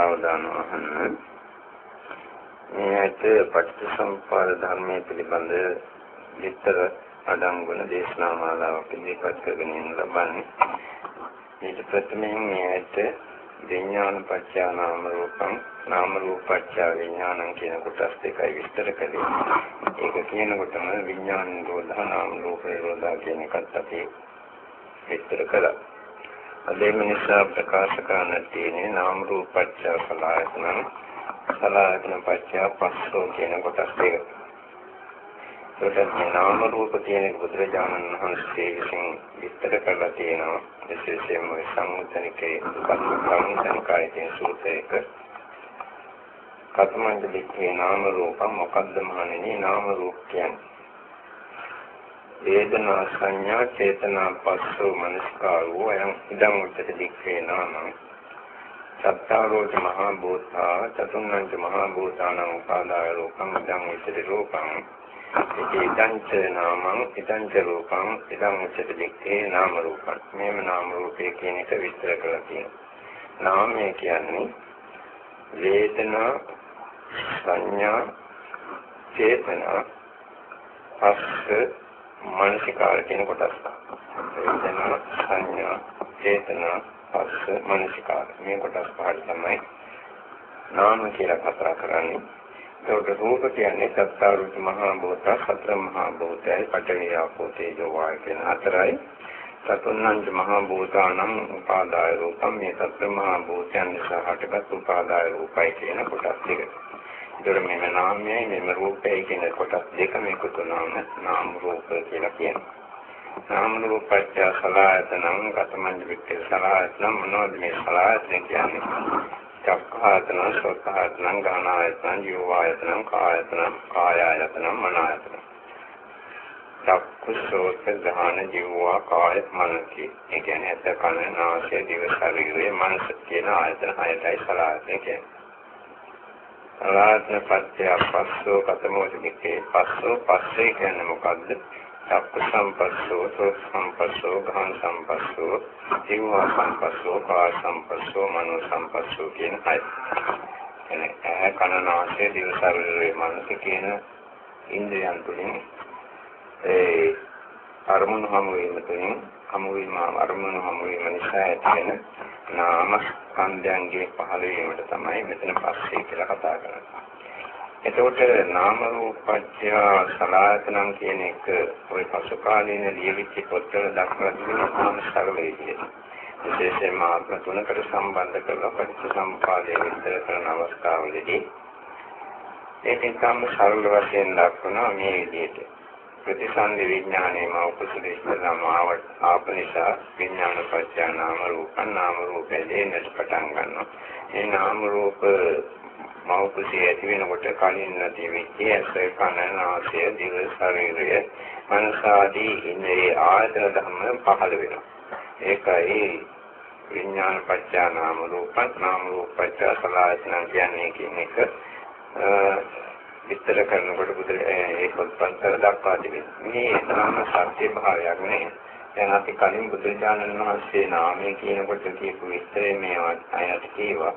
සාවධානව අහන්න. මේකට පටිච්චසමුප්පාද ධර්මයේ පිළිබඳ විතර අඩංගුන දේශනා මාලාවක් ඉදිරිපත් කරගෙන යන ලබන්නේ. ඊට ප්‍රථමයෙන් මේකට විඥාන පත්‍ය නාම රූපං නාම රූප පත්‍ය විඥානං කියන කොටස් දෙකයි විස්තර කළේ. ඒක කියනකොටම විඥාන නිරෝධා නාම රූප නිරෝධා කියන එකත් අපි විස්තර කළා. අදේ මිනිසා ප්‍රකාශ කරන්න තියෙන්නේ නාම රූප පත්‍ය සලආයතන සලආයතන පත්‍ය පස්සෝ කියන කොටස් දෙක. ඒකට නාම රූප කියන බුදුරජාණන් වහන්සේ විසින් විස්තර කරලා තියෙනවා. විශේෂයෙන්ම සම්මුතනිකේ දුක්ඛ කියන සූත්‍රයක කතමංජ දෙකේ නාම රූප මොකද්ද මහණෙනි නාම රූප කියන්නේ වේදනා සංඥා චේතනා පස්සෝ මනස්කාරෝ අයං ඉදං උච්චති දික්ඛේ නාමං. සත්තාරෝච මහා භූතා චතුන්නංච මහා භූතානං උපාදාය රූපං ඉදං උච්චති රූපං ඉදං ච නාමං ඉදං ච රූපං ඉදං උච්චති දික්ඛේ නාම රූපං. මේම නාම රූපේ කියන එක විස්තර කරලා තියෙනවා. නාමය කියන්නේ වේදනා සංඥා චේතනා පස්ස මානසිකාර කියන කොටස්. වේදනා සංඥා චේතනා පස්ස මානසිකාර මේ කොටස් පහට තමයි නාම කියලා කතා කරන්නේ. ඒකට රූප කියන්නේ සත්තාරුච මහා භූත සතර මහා භූතයයි පඨවි ආපෝ තේජෝ වායු කියන හතරයි. සතුන්නංච මහා භූතානම් උපාදාය රූපම්. මේ සතර මහා භූතයන් නිසා හටගත් උපාදාය රූපයි කියන කොටස් දෙක. ඒතර මේ නාමයයි මෙම රූපයයි කියන කොටස් දෙකම එකතු වුණාම නාම රූප කියලා කියනවා. නාම රූපච්ඡ සලආයතනං ගතමං වික්ඛ සලආයතන මොනවද මේ සලආයතන කියන්නේ? චක්ඛායතන, සෝතායතන, ගානායතන, ජීවායතන, කායතන, කායායතන, මනායතන. චක්ඛු සෝත ගාන ජීවා කාය මනසි. ඒ කියන්නේ ඇස කන නාසය දිව ශරීරය මනස කියන ආයතන හයටයි සලආයතන කියන්නේ. අලාත්ම පත්‍ය පස්සෝ කතමෝති මිකේ පස්සෝ පස්සේ කියන්නේ මොකද්ද? සප්ප සම්පස්සෝ සෝ සම්පස්සෝ ගහන සම්පස්සෝ ජීව සම්පස්සෝ කාය සම්පස්සෝ මනෝ සම්පස්සෝ කියන හය. එනේ ඇහ කන නාසය දිව ශරීරයේ මනස කියන ඉන්ද්‍රයන් තුලින් ඒ අරමුණු හමු වීම තුළින් හමු වීම අරමුණු හමු වීම නිසා ඇතිවෙන නාම ස්කන්ධයන්ගේ පහළ වීමට තමයි මෙතන පස්සේ කියලා කතා කරන්නේ. එතකොට නාම රූපච්ඡ සලආයතනම් කියන එක ওই පසු කාලීන ලියවිච්ච පොත්වල දක්වලා තිබෙන නාම සරල විදියට. විශේෂයෙන්ම ආත්ම තුනකට සම්බන්ධ කරලා පටිච්චසමුපාදය විස්තර කරන අවස්ථාවලදී ඒකෙන් සම්ම සරල වශයෙන් දක්වනවා මේ විදිහට. ප්‍රතිසන්දි විඥානයේම උපසල ඉස්සලම ආප නිසා විඥාන පත්‍ය නාම රූප නාම රූප දෙන්නට පටන් ගන්නවා. මේ නාම රූප මෞපසිය ඇති වෙනකොට කලින් නැති වෙච්ච ඇස කන නාසය දිව ශරීරය මනස ආදී ඉන්ද්‍රිය ආයතන ධර්ම පහළ වෙනවා. ඒකයි විඥාන පත්‍ය නාම රූප නාම රූප පත්‍ය සලආයතන කියන්නේ කියන එක විස්තර කරනකොට බුදු ඒ පොත්පත්වල දක්වා තිබෙනවා. මේ තරම සත්‍ය භාවයක් නේ. දැන් අපි කලින් බුදුරජාණන් වහන්සේ නාමය කියනකොට කියපු විස්තරේ මේවත් අයත් කීවා.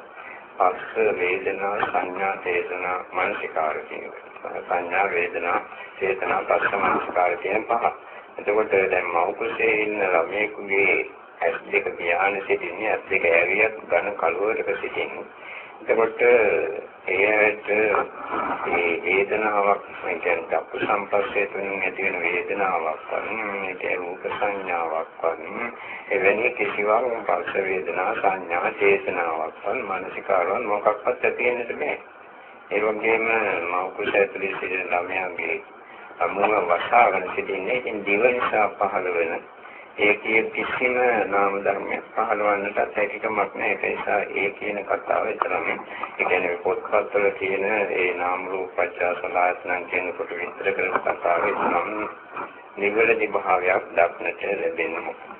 පස්ස වේදනා සංඥා චේතනා මනසිකාර කියනවා. සංඥා වේදනා චේතනා පස්ස මනසිකාර කියන පහ. එතකොට දැන් මෞකසේ ඉන්න ළමයෙකුගේ ඇස් දෙක පියාගෙන සිටින්නේ ඇස් දෙක ඇරියත් ඝන කලුවරක සිටින්නේ එතකොට එයට මේ වේදනාවක් කියන්නේ අපු සම්පස්සේ තුලින් ඇති වෙන වේදනාවක් වගේ රූප සංඥාවක් වගේ එවැනි කිසිවක් පස්ස වේදනා සංඥා චේතනාවක් වගේ මානසිකාරවන් මොකක්වත් ඇති වෙන්නට බෑ ඒ වගේම මෞකෂ ඇතුලේ සිටින ළමයාගේ අමුම වසාගෙන සිටින්නේ ඉතින් දිව නිසා පහළ වෙන ඒකේ කිසිම නාම ධර්මයක් පහළවන්නට හැකියාවක් නැහැ. ඒ නිසා ඒ කියන කතාව විතරම ඒ කියන්නේ පොත්පත්වල තියෙන ඒ නාම රූප පච්චාසලායතන කියන කොට විස්තර කරන කතාවේ නම් නිවැරදි භාවයක් දක්නට ලැබෙනවා.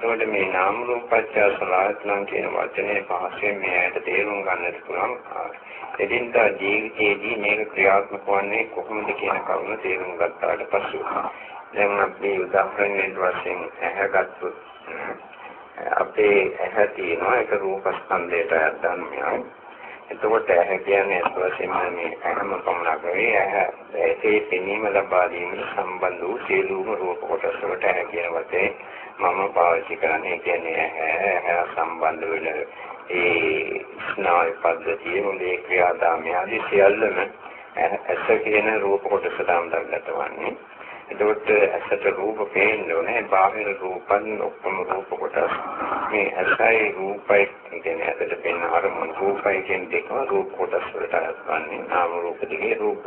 එතකොට මේ නාම රූප පච්චාසලායතන කියන වචනේ පහසෙන් මෙයට තේරුම් ගන්නට පුළුවන් එදින්දා ජීවිතයේදී මේක ක්‍රියාත්මක වන්නේ කොහොමද කියන කරුණ තේරුම් ගත්තාට පසු දැන් අපි උදාහරණයක් වශයෙන් ඇහැ ගත්තොත් අපේ ඇහැ තියෙනවා ඒක රූප ස්කන්ධයට ධර්මයක්. එතකොට ඇහැ කියන්නේ අත් වශයෙන්ම මේ හැම පමණක් නෙවෙයි ඇහැ ඒකේ පෙනීම ලබා දීමට සම්බන්ධ වූ සියලුම රූප කොටස් වලට ඇහැ කියන වචනේ මම පාවිච්චි කරන්නේ කියන්නේ ඇහැ ඇහැ සම්බන්ධ වෙන ඒ ස්නායු පද්ධතිය මොලේ ක්‍රියාදාමය ආදී සියල්ලම ඇස කියන රූප කොටසට අඳගත වන්නේ එතකොට ඇසට රූප පේන්න ඕනේ බාහිර රූපන් ඔක්කොම රූප කොටස්. මේ ඇසයි රූපයි කියන්නේ ඇසට පෙනෙන අරමුණු රූපයි කියන දෙකම රූප කොටස් වලට අයත්වන්නේ නාම රූප දෙකේ රූප.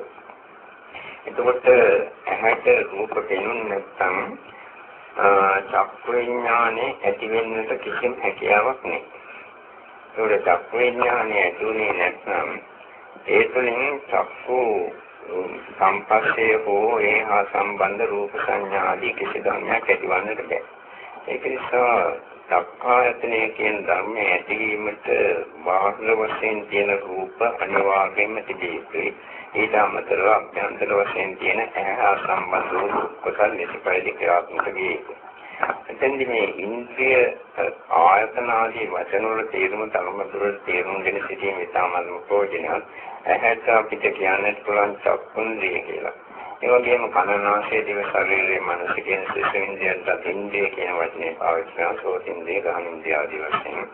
එතකොට ඇහැට රූප පෙනුනේ නැත්නම් චක්කු විඥානේ ඇති වෙන්නට කිසිම හැකියාවක් නැහැ ඒකට චක්කු විඥානේ ඇතුලේ නැත්නම් ඒ තුළින් චක්කු සම්පස්සේ හෝ ඒ හා සම්බන්ධ රූප සංඥා ආදී කිසි ධර්මයක් ඇතිවන්නට බෑ. ඒක නිසා සක්කායතනය කියන ධර්මයේ ඇතිවීමට බාහිර වශයෙන් තියෙන රූප අනිවාර්යයෙන්ම තිබේ යුතුයි. ඊට අමතරව අභ්‍යන්තර වශයෙන් තියෙන ඇහැ සම්බන්ධ වූ කුසල් නිසිපරිදි ක්‍රියාත්මක විය යුතුයි. එතෙන්දි මේ ඉන්ද්‍රිය ආයතන ආදී වචන වල තේරුම තරමදුරට තේරුම් ගෙන සිටීම ඉතාමත් ප්‍රයෝජනවත්. ඇහැට අපිට කියන්නත් පුළුවන් චක්කුන්ද්‍රිය කියලා. ඒ වගේම කනනාසය දිව ශරීරයේ මනස කියන සිසින්දියන්ට ඉන්ද්‍රිය කියන වචනේ පාවිච්චි කරන සෝතින්ද්‍රිය ගහනින්ද්‍රිය ආදී වශයෙන්.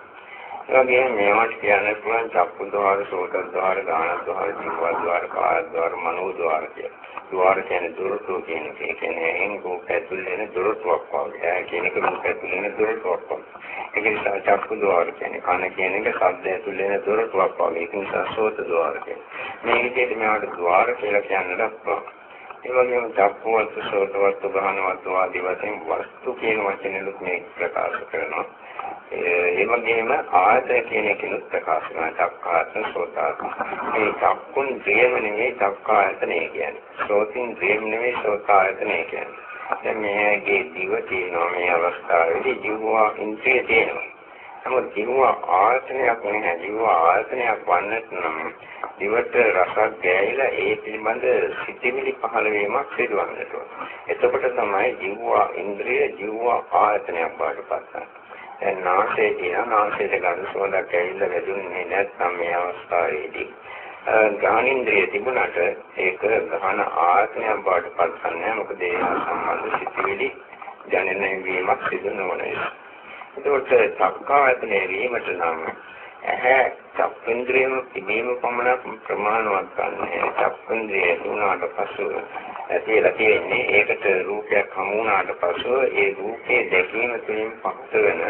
ඒ වගේම මේවට කියන්න පුළුවන් චක්කු ద్వාර, සෝත ద్వාර, ගාන ద్వාර, ජීව ద్వාර, කාය ద్వාර, මනෝ ద్వාර කියලා. ద్వාර කියන්නේ දුරතු කියන එක. ඒ කියන්නේ එහෙන් කෝක ඇතුළේ වෙන දුරතුවක් වගේ. ඒ කියන්නේ කෝක ඇතුළේ වෙන දුරතුවක් වගේ. ඒක නිසා චක්කු ద్వාර කියන්නේ කන කියන එක ශබ්ද ඇතුළේ වෙන දුරතුවක් වගේ. ඒක නිසා සෝත ద్వාර කියන්නේ. මේ විදිහට මේවට ద్వාර කියලා කියන්නත් පුළුවන්. ඒ වගේම ධප්පවත් සෝතවත් ගහනවත් ආදී වශයෙන් වස්තු කියන වචනෙලුත් මේ ප්‍රකාශ කරනවා. ඒ වගේම ආයතන කියන එකනොත් ප්‍රකාශ කරන චක්කායතන සෝතායතන. මේ චක්කුන් දේම නෙමෙයි චක්කායතනය කියන්නේ. සෝතින් දේම නෙමෙයි සෝතායතනය කියන්නේ. දැන් මේගේ දිව තියෙනවා මේ අවස්ථාවේදී ජීවවා ඉන්ද්‍රිය තියෙනවා. නමුත් ජීව ආයතනයක් නැහැ. ජීව ආයතනයක් වන්නත් නම් දිවට රසක් ගෑවිලා ඒ පිළිබඳ සිතිවිලි පහළ වීමක් සිදුවන්නට ඕන. එතකොට තමයි ජීව ඉන්ද්‍රිය ජීව ආයතනයක් බවට පත් වෙන්නේ. දැන් නාසයේ තියෙන නාසයට ගඳ සුවඳක් ඇවිල්ලා වැදුනේ නැත්නම් මේ අවස්ථාවේදී ගානින්ද්‍රිය තිබුණාට ඒක ගහන ආත්මයක් බවට පත් කරන්නේ මොකද ඒ සම්බන්ධ සිතිවිලි ජනනය වීමක් සිදු නොවන නිසා. ඒකට සක්කායතනෙ වීමට නම් ඇහැ චක්කේන්ද්‍රියම තිබීම පමණක් ප්‍රමාණවත් ගන්නෑ. චක්කේන්ද්‍රිය දුනාට පසු ඇතිලා තියෙන්නේ ඒකට රූපයක් හමු වුණාට පසු ඒ රූපේ දැකීම තුළින් පක්ෂ වෙන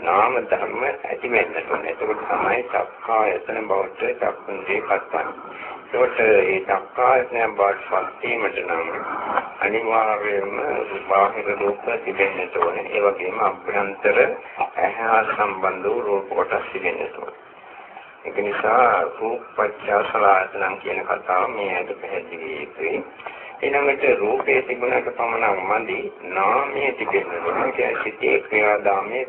නාම ධර්ම ඇති වෙන්න ඕනේ. එතකොට තමයි චක්කායතන බවට චක්කේන්ද්‍රිය පත්වන්නේ. ඒකට ඒ චක්කායතන බවට පත් වීමට නම් අනිවාර්යයෙන්ම බාහිර රූප තිබෙන්න ඕනේ. ඒ වගේම අභ්‍යන්තර ඇහැ සම්බන්ධ වූ රූප කොටස් තිබෙන්න ඕනේ. ඒක නිසා රූපපච්චසලායතනම් කියන කතාව මේ ඇද පැහැදිලි යුතුයි. ඊළඟට රූපේ තිබුණාට පමණක් මදි නාමයේ තිබෙනවා. කියන්නේ සිතේ ක්‍රියාදාමයේ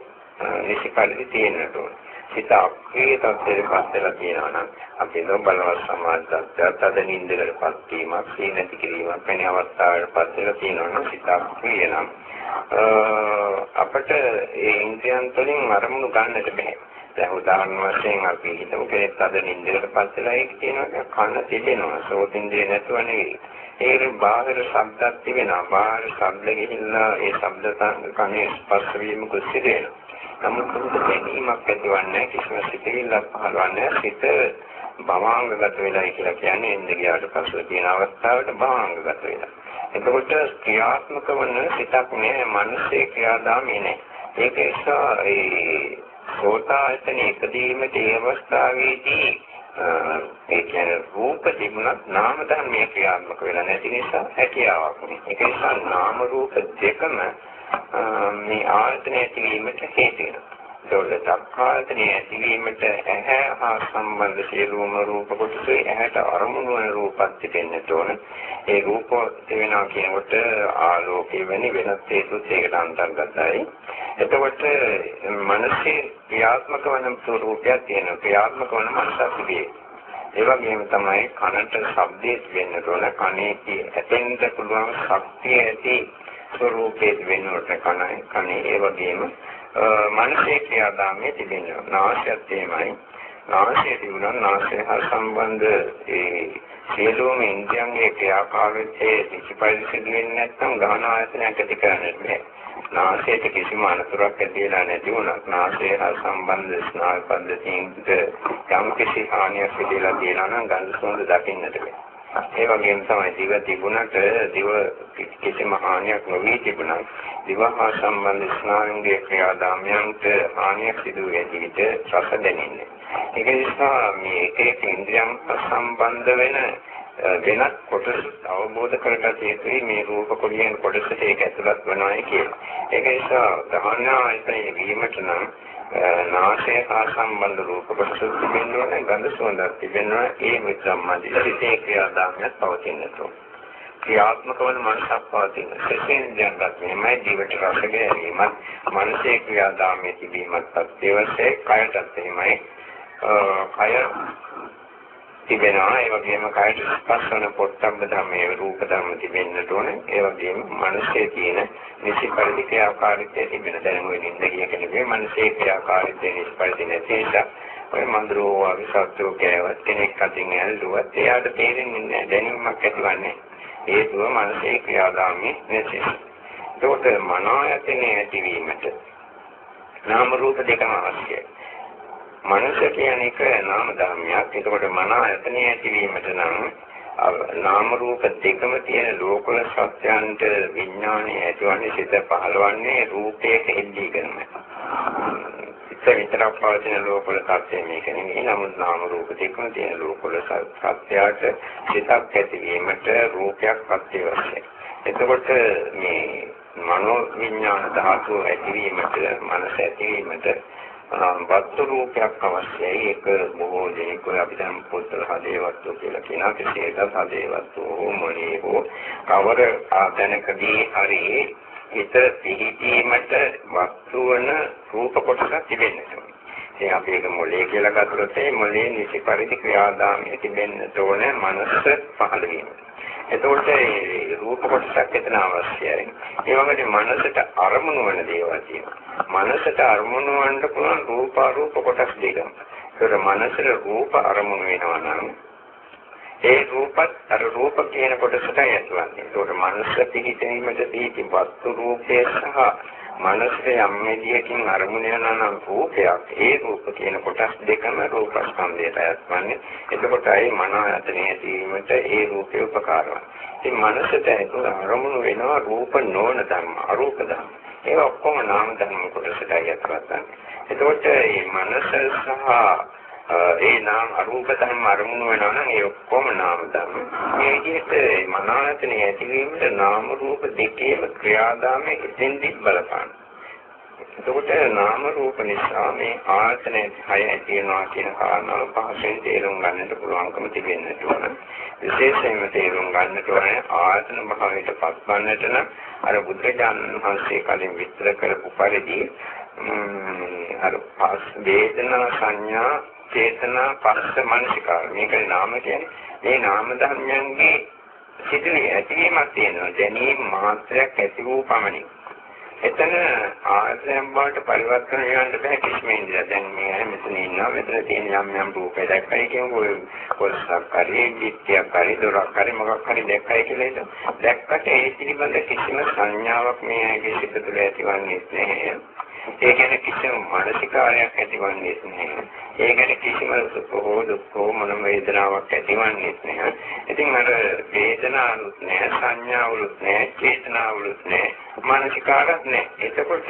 නිසිපරිදි තියෙනට ඕන. සිත අපේ තත්ත්වයට පස්සෙලා තියෙනවා නම් අපි නෝ බලවත් සමාජත්වයට තද නින්දකටපත් වීමක්, සීනති කිරීමක් වෙන අවස්ථාවකට පස්සෙලා තියෙනවා නම් සිත අපේ නම් අපිට ඒ ඉන්ද්‍රියන් තුළින් අරමුණු ගන්නට බැහැ. දැන් උදාහරණ වශයෙන් අපි හිතමු කෙනෙක් අද නින්දකට පස්සෙලා ඒක කියනවා කන තිබෙනවා සෝතින්ද්‍රිය නැතුව නෙවෙයි. ඒක බාහිර ශබ්දක් තිබෙනවා. බාහිර ශබ්ද ගිහිල්ලා ඒ ශබ්ද කනේ ස්පර්ශ වීම කුසිරේනවා. නමුත් ඒක දැනීමක් ඇතිවන්නේ කිසිම සිතෙල්ලක් පහළවන්නේ සිත භවාංගගත වෙලා කියලා කියන්නේ ඉන්ද්‍රියයට පස්සෙ තියෙන අවස්ථාවට භවාංගගත වෙලා. එතකොට ක්‍රියාත්මක වන සිතක් නෑ, මනසේ ක්‍රියාදාමේ නෑ. ඒක නිසා ඒ සෝතායතන ඉදීමේ ඒ අවස්ථාවේදී ඒ කියන්නේ රූප තිබුණත් නාම ධර්මයේ ක්‍රියාත්මක වෙලා නැති නිසා හැකියාවක් නෑ. ඒක නිසා නාම රූප දෙකම මේ ආයතනය ඇතිවීමට හේතු වෙනවා. ඒවල සක්කායතනය ඇතිවීමට ඇහැ හා සම්බන්ධ සියලුම රූප කොටස ඇහැට අරමුණු වන රූපත් තිබෙන්නට ඕන. ඒ රූප වෙනවා කියනකොට ආලෝකය වැනි වෙනත් හේතුත් ඒකට අන්තර්ගතයි. එතකොට මනසේ ක්‍රියාත්මක වන ස්වરૂපයක් තියෙනවා. ක්‍රියාත්මක වන මනසක් තිබේ. ඒ වගේම තමයි කනට ශබ්දයේ වෙන්න ඕන කනේ ඇතෙන්ට පුළුවන් ශක්තිය ඇති ස්වરૂපයේ වෙන්නට කනයි කනේ ඒ වගේම මනසේ ක්‍රියාදාමයේ තිබෙනවා. නාසයත් එහෙමයි. නාසය තිබුණා නාසය හා සම්බන්ධ ඒ සියලුම ඉන්ද්‍රියන්ගේ ක්‍රියාකාරීත්වයේ කිසිපරිදි සිදු වෙන්නේ නැත්නම් ගහන ආයතනයක් ඇති කරන්නට බෑ. නාසයට කිසිම අනතුරක් ඇති වෙලා නැති වුණත් නාසය හා සම්බන්ධ ස්නායු පද්ධතියින්ට යම් කිසි හානියක් සිදුලා තියෙනවා නම් ගඳ සුවඳ දකින්නට බෑ. ඒ වගේම තමයි දිව තිබුණට දිව කිසිම හානියක් නොවී තිබුණත් දිව හා සම්බන්ධ ස්නායුන්ගේ ක්‍රියාදාමයන්ට හානියක් සිදු වෙන විට රස දැනෙන්නේ. ඒක නිසා මේ එක එක ඉන්ද්‍රියන් සම්බන්ධ වෙන වෙනත් කොටස් අවබෝධ කරගත යුතුයි මේ රූප කොළියෙන් කොටසට ඒක ඇතුළත් වෙනවායි කියලා. ඒක නිසා දහන ආයතනයේ වීමට නම් නාසය හා සම්බන්ධ රූප කොටස තිබෙන්න ඕනේ ගඳ සුවඳක් තිබෙන්න ඕනේ. ඒ මිත්‍රම්මදි සිතේ ක්‍රියාදාමයක් පවතින්නට ඕනේ ක්‍රියාත්මක වන මනසක් පවතින. සෙසෙන් දැනගත් මෙමය ජීවිත රස ගැනීමත් මනසේ ක්‍රියාදාමයේ තිබීමත්. අත්‍යවශ්‍යයි කයටත් එහෙමයි. කය තිබෙනවා. ඒ වගේම කායට ස්පර්ශ වන පොට්ටබ්බ ධර්මයේ රූප ධර්ම තිබෙන්නට ඕනේ. ඒ වගේම මනසේ තියෙන නිසි පරිදි ක්‍රියාකාරීත්වය තිබෙන දැනුම වෙනින්ද කියන කෙනෙකුගේ මනසේ ක්‍රියාකාරීත්වය නිසි පරිදි නැති නිසා ඔය මන්ද්‍රෝ වගේ සත්‍යෝ කෑවත් කෙනෙක් අතින් ඇල්ලුවත් එයාට තේරෙන්නේ නැහැ. දැනීමක් ඇතිවන්නේ හේතුව මනසේ ක්‍රියාදාමයේ නැති. ඒකට මනෝයතනේ ඇතිවීමට නාම රූප දෙකම අවශ්‍යයි. මනස කියන එක නාම ධර්මයක්. ඒකට මන ආයතනය ඇතිවීමට නම් නාම රූප දෙකම තියෙන ලෝකවල සත්‍යයන්ට විඥානය ඇතිවන්නේ සිත පහළවන්නේ රූපයේ කෙල්ලීගෙනම. සිත විතරක් පවතින ලෝකවල සත්‍ය මේක නෙමෙයි. නමුත් නාම රූප දෙකම තියෙන ලෝකවල සත්‍යයට සිතක් ඇතිවීමට රූපයක් අත්‍යවශ්‍යයි. එතකොට මේ මනෝ විඥාන ධාතුව ඇතිවීමට මනස ඇතිවීමට වස්තු රූපයක් අවශ්‍යයි. ඒක බොහෝ දෙනෙක් ඔය අපි දැන් පොත්වල හදේවත්තු කියලා කියනවා. කෙසේද හදේවත්තු මොනේ හෝ කවර ආතනකදී හරි හිත පිහිටීමට වස්තු වන රූප කොටසක් තිබෙනවා ඉතින් අපි ඒක මොලේ කියලා ගත්තොත් ඒ මොලේ නිසි පරිදි ක්‍රියාදාමයේ තිබෙන්න ඕන මනස පහළ වීම. එතකොට මේ රූප කොටසක් එතන අවශ්‍යයි. ඒ වගේම මනසට අරමුණු වෙන දේවල් තියෙනවා. මනසට අරමුණු වන්න පුළුවන් රූප අරූප කොටස් දෙකක්. ඒතර මනසට රූප අරමුණු වෙනවා නම් ඒ රූපත් අර රූප කියන කොටසට ඇතුළත්. ඒතකොට මනස පිහිටීමට පිහිටි වස්තු රූපය සහ මනසේ යම් විදියකින් අරමුණ යනනම් රූපයක්. ඒ රූප කියන කොටස් දෙකම රූප ස්කන්ධයට අයත්වන්නේ එතකොට ඒ මන ආයතනයේ තීවීමට ඒ රූපේ උපකාරවත් ඉතින් මනසට අරමුණු වෙනවා රූප නොවන ධර්ම අරූප ධර්ම. ඒ ඔක්කොම නාම ධර්ම කොටසට අයත්වන්නේ එතකොට මේ මනස සහ ඒ නාම අරූප ධර්ම අරමුණු වෙනවා නම් ඒ ඔක්කොම නාම ධර්ම. මේ විදිහට මනායතනේ ඇතිවීමට නාම රූප දෙකේම ක්‍රියාදාමයේ එතෙන්දි බලපාන. එතකොට නාම රූප නිසා මේ ආයතනයේ හය ඇතිවෙනවා කියන කාරණාව පහසෙන් තේරුම් ගන්නට පුළුවන්කම තිබෙන්නට ඕන. විශේෂයෙන්ම තේරුම් ගන්නට ඕන ආයතන භාවයට පත්වන්නට නම් අර බුද්ධජානක වහන්සේ කලින් විස්තර කරපු පරිදි අර පස් වේදනා සංඥා චේතනා පස්ස මනසිකාර. මේකේ නාම කියන්නේ. මේ නාම ධර්මයන්ගේ සිටිනේ ඇතිවීමක් තියෙනවා. දැනීම මාත්‍රයක් ඇති වූ පමණින්. එතන ආයතනයන් වලට පරිවර්තන වෙන්න බෑ කිසිම ඉඳලා දැන් මේ මෙතන ඉන්නවා. මෙතන තියෙන යම් යම් රූපේ දැක්කයි කියමු ඔය කොල්සක් හරි විත්‍යක් හරි දොරක් හරි මොකක් හරි දැක්කයි කියලා හිතමු දැක්කට ඒ පිළිබඳ කිසිම සංඥාවක් මේ ඇගේ සිත තුළ ඇතිවන්නේ නැහැ. ඒ කියන්නේ කිසිම මානසිකාරයක් ඇතිවන්නේ නැහැ. ඒ කියන්නේ කිසිම සුඛෝ දුක්ඛෝ මොන වේදනාවක් ඇතිවන්නේ නැහැ. ඉතින් අර වේදනාවුත් නැහැ, සංඥාවුත් නැහැ, චේතනාවුත් නැහැ, මානසිකාරයක් නැහැ. එතකොට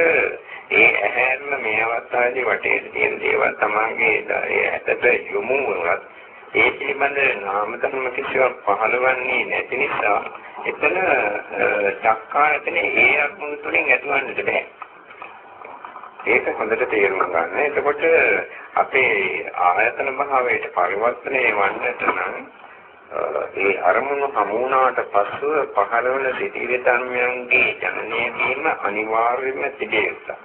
ඒ ඇහැරම මේ අවස්ථාවේදී වටේ තියෙන දේවල් තමන්ගේ ඇතට යොමු වුණත් ඒ පිළිබඳ නාම ධර්ම කිසිවක් පහළවන්නේ නැති නිසා එතන චක්කායතනේ ඒ අරමුණු තුලින් ඇතිවන්නට බෑ. ඒක හොඳට තේරුම් ගන්න. එතකොට අපේ ආයතන භාවයට පරිවර්තනය වන්නට නම් ඒ අරමුණු හමුණාට පසුව පහළවන සිටිවිලි ධර්මයන්ගේ ජනනය වීම අනිවාර්යයෙන්ම තිබේ යුතුයි.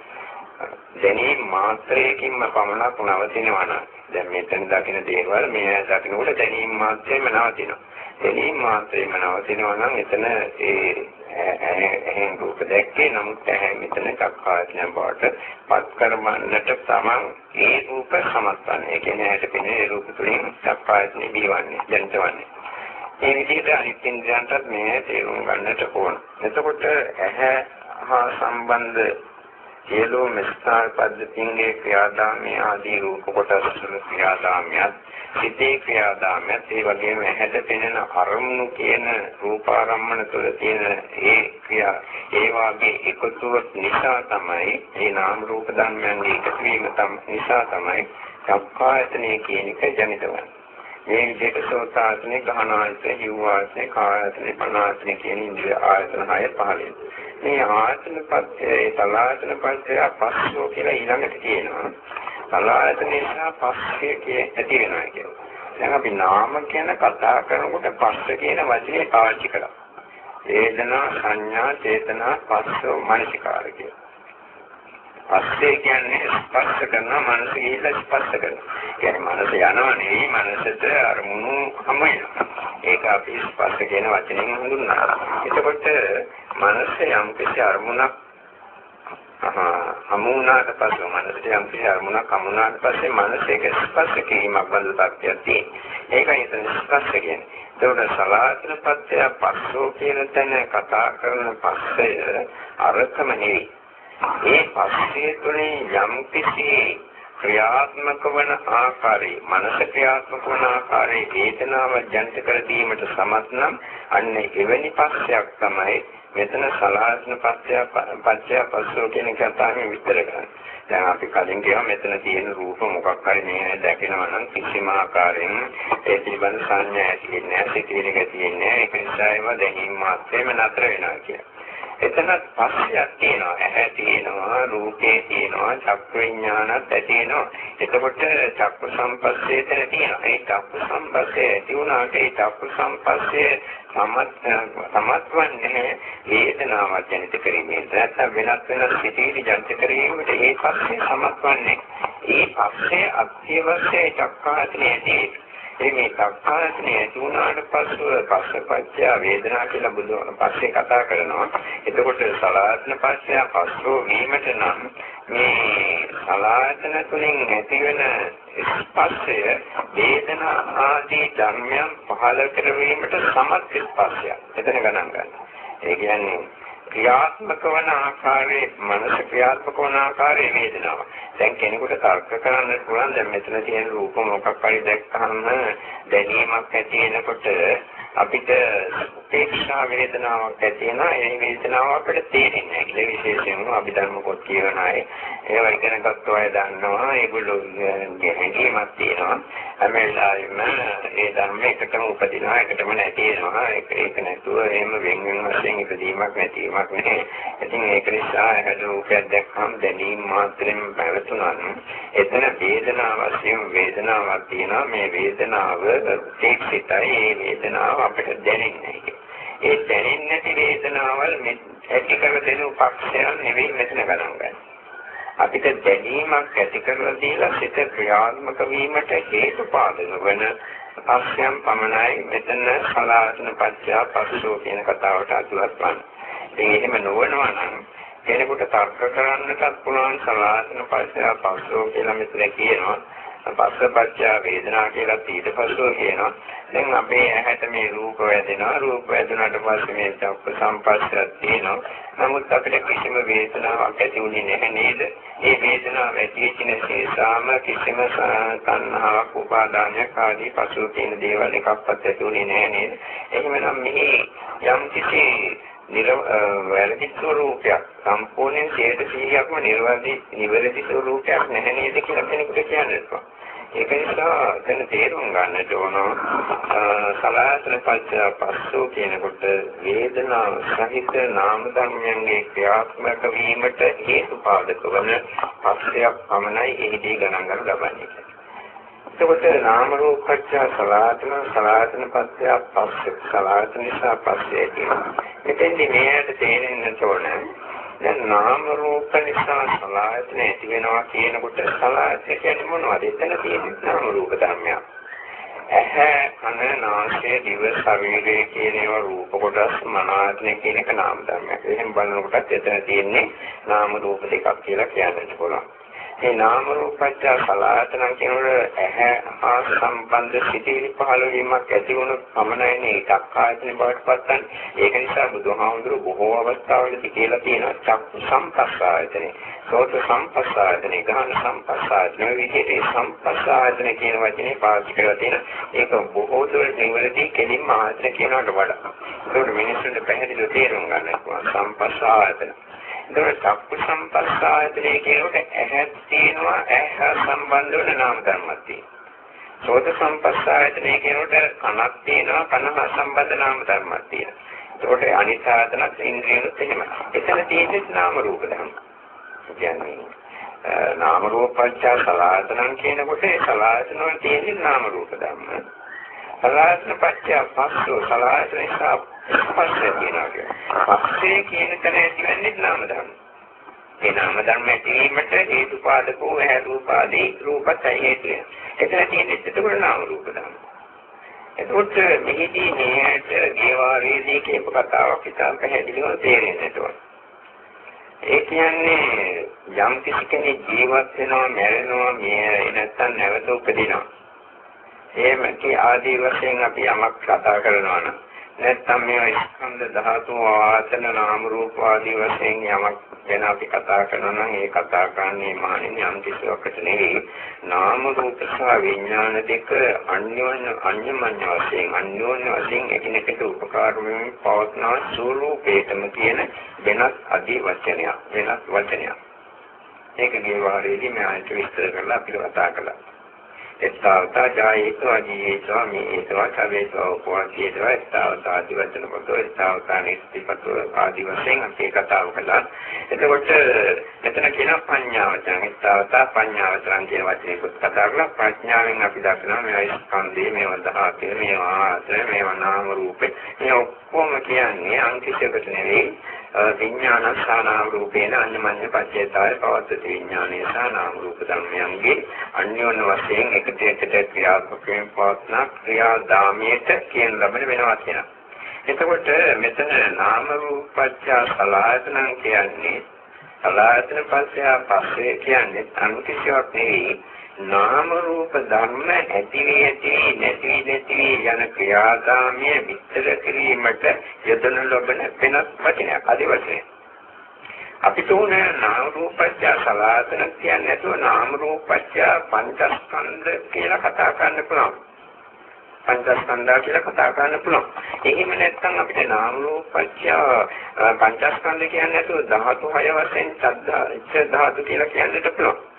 දැනීම මාත්‍රයකින්ම පමණක් නවතිනවා නම් දැන් මෙතන දකින දේවල් මේ දකිනකොට දැනීම මාත්‍රයෙන්ම නවතිනවා. එනීම මාත්‍රේම නවතිනවා නම් එතන ඒ එහෙන් රූප දැක්කේ නමුත් ඇහැ මෙතන චක්කායතන බවට පත් කරවන්නට තමන් ඒ රූප සමත්වන්නේ. ඒ කියන්නේ ඇහැට පෙනෙන රූප තුලින් චක්කායතනෙ බිවන්නේ, ජනිතවන්නේ. ඒ විදිහට අනිත් ඉන්ද්‍රයන්ටත් මේ තේරුම් ගන්නට ඕන. එතකොට ඇහැ හා සම්බන්ධ සියලුම ස්ථාන පද්ධතින්ගේ ක්‍රියාදාමයේ ආදී රූප කොටස් වල ක්‍රියාදාමයත් සිතේ ක්‍රියාදාමයත් ඒ වගේම ඇහැට පෙනෙන අරමුණු කියන රූපාරම්මන තුළ තියෙන ඒ ක්‍රියා ඒ වාගේ එකතුව නිසා තමයි මේ නාම රූප ධර්මයන්ගේ එකතු වීම නිසා තමයි චක්කායතනය කියන එක ජනිත වන්නේ. මේ විදිහට සෝතාසනේ ගහනායතනේ හිව්වාසනේ කායතනේ පනාසනේ කියන ඉන්ද්‍රිය ආයතන හය පහළ වෙනවා. මේ ආයතන පත්‍යය සලායතන පත්‍යය පස්සෝ කියලා ඊළඟට කියනවා. සලායතන නිසා පස්සේ කිය ඇති වෙනවා කියලා. දැන් අපි නාම කියන කතා කරනකොට පස්ස කියන වචනේ පාවිච්චි කළා. වේදනා සංඥා චේතනා පස්සෝ මනසිකාර කියලා. පස්සේ කියන්නේ ස්පර්ශ කරනවා මනස ගිහිල්ලා ස්පර්ශ කරනවා. කියන්නේ මනස යනවා නෙවෙයි මනසට අරමුණු හම වෙනවා. ඒක අපි ස්පර්ශ කියන වචනෙන් හඳුන්වනවා. එතකොට මනස යම් කිසි අරමුණක් හමුුණාට පස්සේ මනසට යම් කිසි අරමුණක් හමුුණාට පස්සේ මනස ඒක ස්පර්ශ කිරීමක් බඳු තත්ත්වයක් තියෙනවා. ඒකයි එතන ස්පර්ශ කියන්නේ. ඒකට සලායතන පත්‍ය පස්සෝ කියන තැන කතා කරන පස්සය අරකම නෙවෙයි. ඒ පස්සේ තුළින් යම් කිසි ක්‍රියාත්මක වන ආකාරයේ මනස ක්‍රියාත්මක වන ආකාරයේ වේදනාව ජනිත කර දීමට සමත් නම් අන්න එවැනි පස්සයක් තමයි මෙතන සලආත්ම පස්සය පස්සය පස්සෝ කියන කතාවෙන් විස්තර කරන්නේ. දැන් අපි කලින් කියවා මෙතන තියෙන රූප මොකක් හරි මේ දැකිනවා නම් කිසිම ආකාරයෙන් ඒ පිළිබඳ සංඥා ඇති වෙන්නේ නැහැ, සිතිවිලි ගැතියෙන්නේ නැහැ. ඒක නිසා ඒවා දැනීම මාත්‍රේම නතර වෙනවා කියලා. එතනත් පස්සයක් තියෙනවා. ඇහැ තියෙනවා රූපේ තියෙනවා චක්ක විඥානත් ඇති වෙනවා. එතකොට චක්ක සම්පස්සේ එතන තියෙනවා. ඒ චක්ක සම්පස්සේ ඇති වුණාට ඒ චක්ක සම්පස්සේ සමත් සමත්වන්නේ වේදනාවක් ජනිත කිරීමෙන් නැත්නම් වෙනත් වෙනත් සිතිවිලි ජනිත කිරීමට ඒ පස්සේ සමත්වන්නේ ඒ පස්සේ අත්‍යවශ්‍ය චක්කාසනේ ඇති ඒ මේ සංස්කාරණය ඇති වුණාට පස්සෙ පස්සපච්චය වේදනා කියලා බුදුන් පස්සේ කතා කරනවා. එතකොට සලායතන පස්සය පස්සෝ වීමට නම් මේ සලායතන තුලින් ඇතිවන ස්පර්ශය වේදනා ආදී ධර්මයන් පහළ කරවීමට සමත් ස්පර්ශයක්. එතන ගණන් ගන්න. ඒ කියන්නේ ක්‍රියාත්මක වන ආකාරයේ මනස ක්‍රියාත්මක වන ආකාරයේ වේදනාව. දැන් කෙනෙකුට තර්ක කරන්න පුළුවන් දැන් මෙතන තියෙන රූප මොකක් හරි දැක්කහම දැනීමක් ඇති වෙනකොට අපිට උපේක්ෂා වේදනාවක් ඇති වෙනවා. ඒ වේදනාව අපිට තේරෙන්නේ නැහැ කියලා විශේෂයෙන්ම අභිධර්ම පොත් කියවන අය. ඒවා ඉගෙන ගන්නත් අය දන්නවා. ඒගොල්ලෝ හැඟීමක් තියෙනවා. හැම වෙලාවෙම ඒ ධර්ම එකටම උපදිනවා. එකටම නැති වෙනවා. ඒක ඒක නැතුව එහෙම වෙන වෙන වශයෙන් ඉදීමක් නැතිවීමක් නැහැ. ඉතින් ඒක නිසා හැද රූපයක් දැක්කම දැනීම මාත්‍රෙම පැවතුනා එතන වේදනාව වශයෙන් වේදනාවක් තියෙනවා. මේ වේදනාව තේක්ෂිතයි ඒ වේදනාව අපිට දැනෙන්නේ ඒ දැනෙන්නේ නැති වේදනාවල් ඇති කර දෙන පක්ෂයන් නෙවෙයි මෙතන ගණන් ගන්න. අපිට දැනීමක් ඇති කරලා දීලා සිත ක්‍රියාත්මක වීමට හේතු පාදක වන පක්ෂයන් පමණයි මෙතන සලාසන පත්‍යා පස්සෝ කියන කතාවට අතුලත් වන්නේ. ඉතින් එහෙම නොවනවා නම් කෙනෙකුට තර්ක කරන්නටත් පුළුවන් සලාසන පස්සයා පස්සෝ කියලා මෙතන කියනවා. පස්සපච්චා වේදනා කියලා ඊට පස්සෝ කියනවා. දැන් අපේ ඇහැට මේ රූප වැදෙනවා. රූප වැදුනට පස්සේ මේ චක්ක සම්පස්සයක් තියෙනවා. නමුත් අපිට කිසිම වේදනාවක් ඇති වුණේ නැහැ නේද? මේ වේදනාව ඇති වෙච්ච නිසාම කිසිම තණ්හාවක් උපාදානයක් ආදී පසු තියෙන දේවල් එකක්වත් ඇති වුණේ නැහැ නේද? එහෙමනම් මේ යම් කිසි වැරදි ස්වરૂපයක් සම්පූර්ණයෙන් 100%ක්ම නිර්වාදී නිවැරදි ස්වરૂපයක් නැහැ නේද කියලා කෙනෙකුට කියන්න පුළුවන්. ඒක නිසා දැන් තේරුම් ගන්නට ඕන සලආතන පච්චය පස්සෝ කියනකොට වේදනා සහිත නාම ධර්මයන්ගේ ක්‍රියාත්මක වීමට හේතු පාදක වන පස්සයක් පමණයි එහිදී ගණන් ගන්න ලබන්නේ. එතකොට නාම රූප පච්චය සලආතන සලආතන පච්චය පස්ස සලආතන නිසා පස්සේ කියනවා. මෙතෙන්දි මේකට තේරෙන්න ඕනේ දැන් නාම රූප නිසා සලආයතන ඇති වෙනවා කියනකොට සලආයතන කියන්නේ මොනවද? එතන තියෙන නාම රූප ධර්මයක්. ඇහැ කන නාසය දිව ශරීරය කියන ඒවා රූප කොටස් මනාත්මය කියන එක නාම ධර්මයක්. එහෙන් බලනකොටත් එතන තියෙන්නේ නාම රූප දෙකක් කියලා කියන්නත් පුළුවන්. මේ නාම රූපච්ඡ සලආතන කියනකොට ඇහැ හා සම්බන්ධ සිටිවිලි පහළ වීමක් ඇති වුණොත් පමණයි මේ එකක් ආයතන බවට පත්වන්නේ. ඒක නිසා බුදුහාමුදුරු බොහෝ අවස්ථාවලදී කියලා තියෙනවා චක්කු සම්පස්සායතනේ. සෝත සම්පස්සායතනේ ගහන සම්පස්සායතන විදිහට සම්පස්සායතන කියන වචනේ පාවිච්චි කරලා තියෙන ඒක බොහෝ දුරට නිවැරදි කෙලින්ම ආයතන කියනකට වඩා. ඒකට මිනිස්සුන්ට පැහැදිලිව තේරුම් ගන්න පුළුවන් සම්පස්සායතන ඒකට චක්කු සම්පස්සායතනේ කියනකොට ඇහැ තියෙනවා ඇහැ සම්බන්ධ වෙන නාම ධර්මයක් තියෙනවා. සෝත සම්පස්සායතනේ කියනකොට කනක් තියෙනවා කන සම්බන්ධ නාම ධර්මයක් තියෙනවා. ඒකට අනිත් ආයතනත් ඉන්ද්‍රියනුත් එහෙම. එතන තියෙන්නේ නාම රූප ධර්ම. කියන්නේ නාම රූපච්ඡ සලආතනං කියනකොට ඒ සලආතන වල තියෙන නාම රූප ධර්ම. සලආතන පච්චය පස්සෝ සලආතන නිසා පස්සේ කියනවා. පස්සේ කියන තැන ඇතිවෙන්නේ නාම ධර්ම. ඒ නාම ධර්ම ඇතිවීමට හේතුපාදකෝ ඇහැ රූපාදී රූපත් හේතුය. එතන තියෙන්නේ එතකොට නාම රූප ධර්ම. එතකොට මෙහිදී මේට දේවාරයේදී කියපු කතාවක් ඉතාම පැහැදිලිව තේරෙන්නට ඕන. ඒ කියන්නේ යම් කිසි කෙනෙක් ජීවත් වෙනවා මැරෙනවා මේ නැත්තම් නැවත උපදිනවා. එහෙම කී ආදී වශයෙන් අපි යමක් කතා කරනවා නම් නැත්තම් මේ ස්කන්ධ ධාතු ආයතන නාම රූප ආදී වශයෙන් යමක් ගැන අපි කතා කරනවා නම් ඒ කතා කරන්නේ මානින් යම් කිසිවකට නෙවෙයි. නාම රූප සහ විඥාන දෙක අන්‍යෝන්‍ය අන්‍යමඤ්ඤ වශයෙන් අන්‍යෝන්‍ය වශයෙන් එකිනෙකට උපකාර වෙමින් පවත්නා ස්වરૂපේතම කියන වෙනස් අදී වචනයක් වෙනස් වචනයක්. ඒක ගේවාරේදී මම ආයත විස්තර කරලා අපිට කතා කළා. එත්තාවතා ජායේතෝ අජීයේතෝ මේතෝ චවේතෝ උපවාසීතෝ එත්තාවතා ආදි වචන කොට එත්තාවතා නිස්තිපතෝ ආදි වශයෙන් අපි කතාව කළා. එතකොට මෙතන කියන පඤ්ඤාවචන එත්තාවතා පඤ්ඤාවචන කියන වචනේ කොට කතා කරලා ප්‍රඥාවෙන් අපි දකිනවා මේවා ස්කන්ධේ මේවා ධාතය මේවා ආත්මය මේවා නාම රූපේ මේ ඔක්කොම කියන්නේ අංකිතකට නෙවෙයි විඥාන සානාම රූපේන අඤ්ඤමඤ්ඤ පච්චේතාය පවත්තති විඥානයේ සානාම රූප ධර්මයන්ගේ අන්‍යෝන්‍ය වශයෙන් එකට එකට ක්‍රියාත්මක වෙන පවත්න ක්‍රියාදාමයට කියන ලබන වෙනවා කියනවා. එතකොට මෙතන නාම රූපච්ඡ සලආයතන කියන්නේ සලආයතන පස්සේ පස්සේ කියන්නේ අනුකිෂයක් නෙවෙයි නාම රූප ධර්ම ඇති වී ඇති නැති වී නැති වී යන ක්‍රියාදාමයේ විස්තර කිරීමට යොදන ලබන වෙනස් වචනයක් අදි වශයෙන් අපිට උන නාම රූපච්ඡ සලආතන කියන්නේ නැතුව නාම රූපච්ඡ පංචස්කන්ධ කියලා කතා කරන්න පුළුවන් පංචස්කන්ධ කියලා කතා කරන්න පුළුවන්. එහෙම නැත්නම් අපිට නාම රූපච්ඡ පංචස්කන්ධ කියන්නේ නැතුව ධාතු හය වශයෙන් සද්ධා ධාතු කියලා කියන්නට පුළුවන්.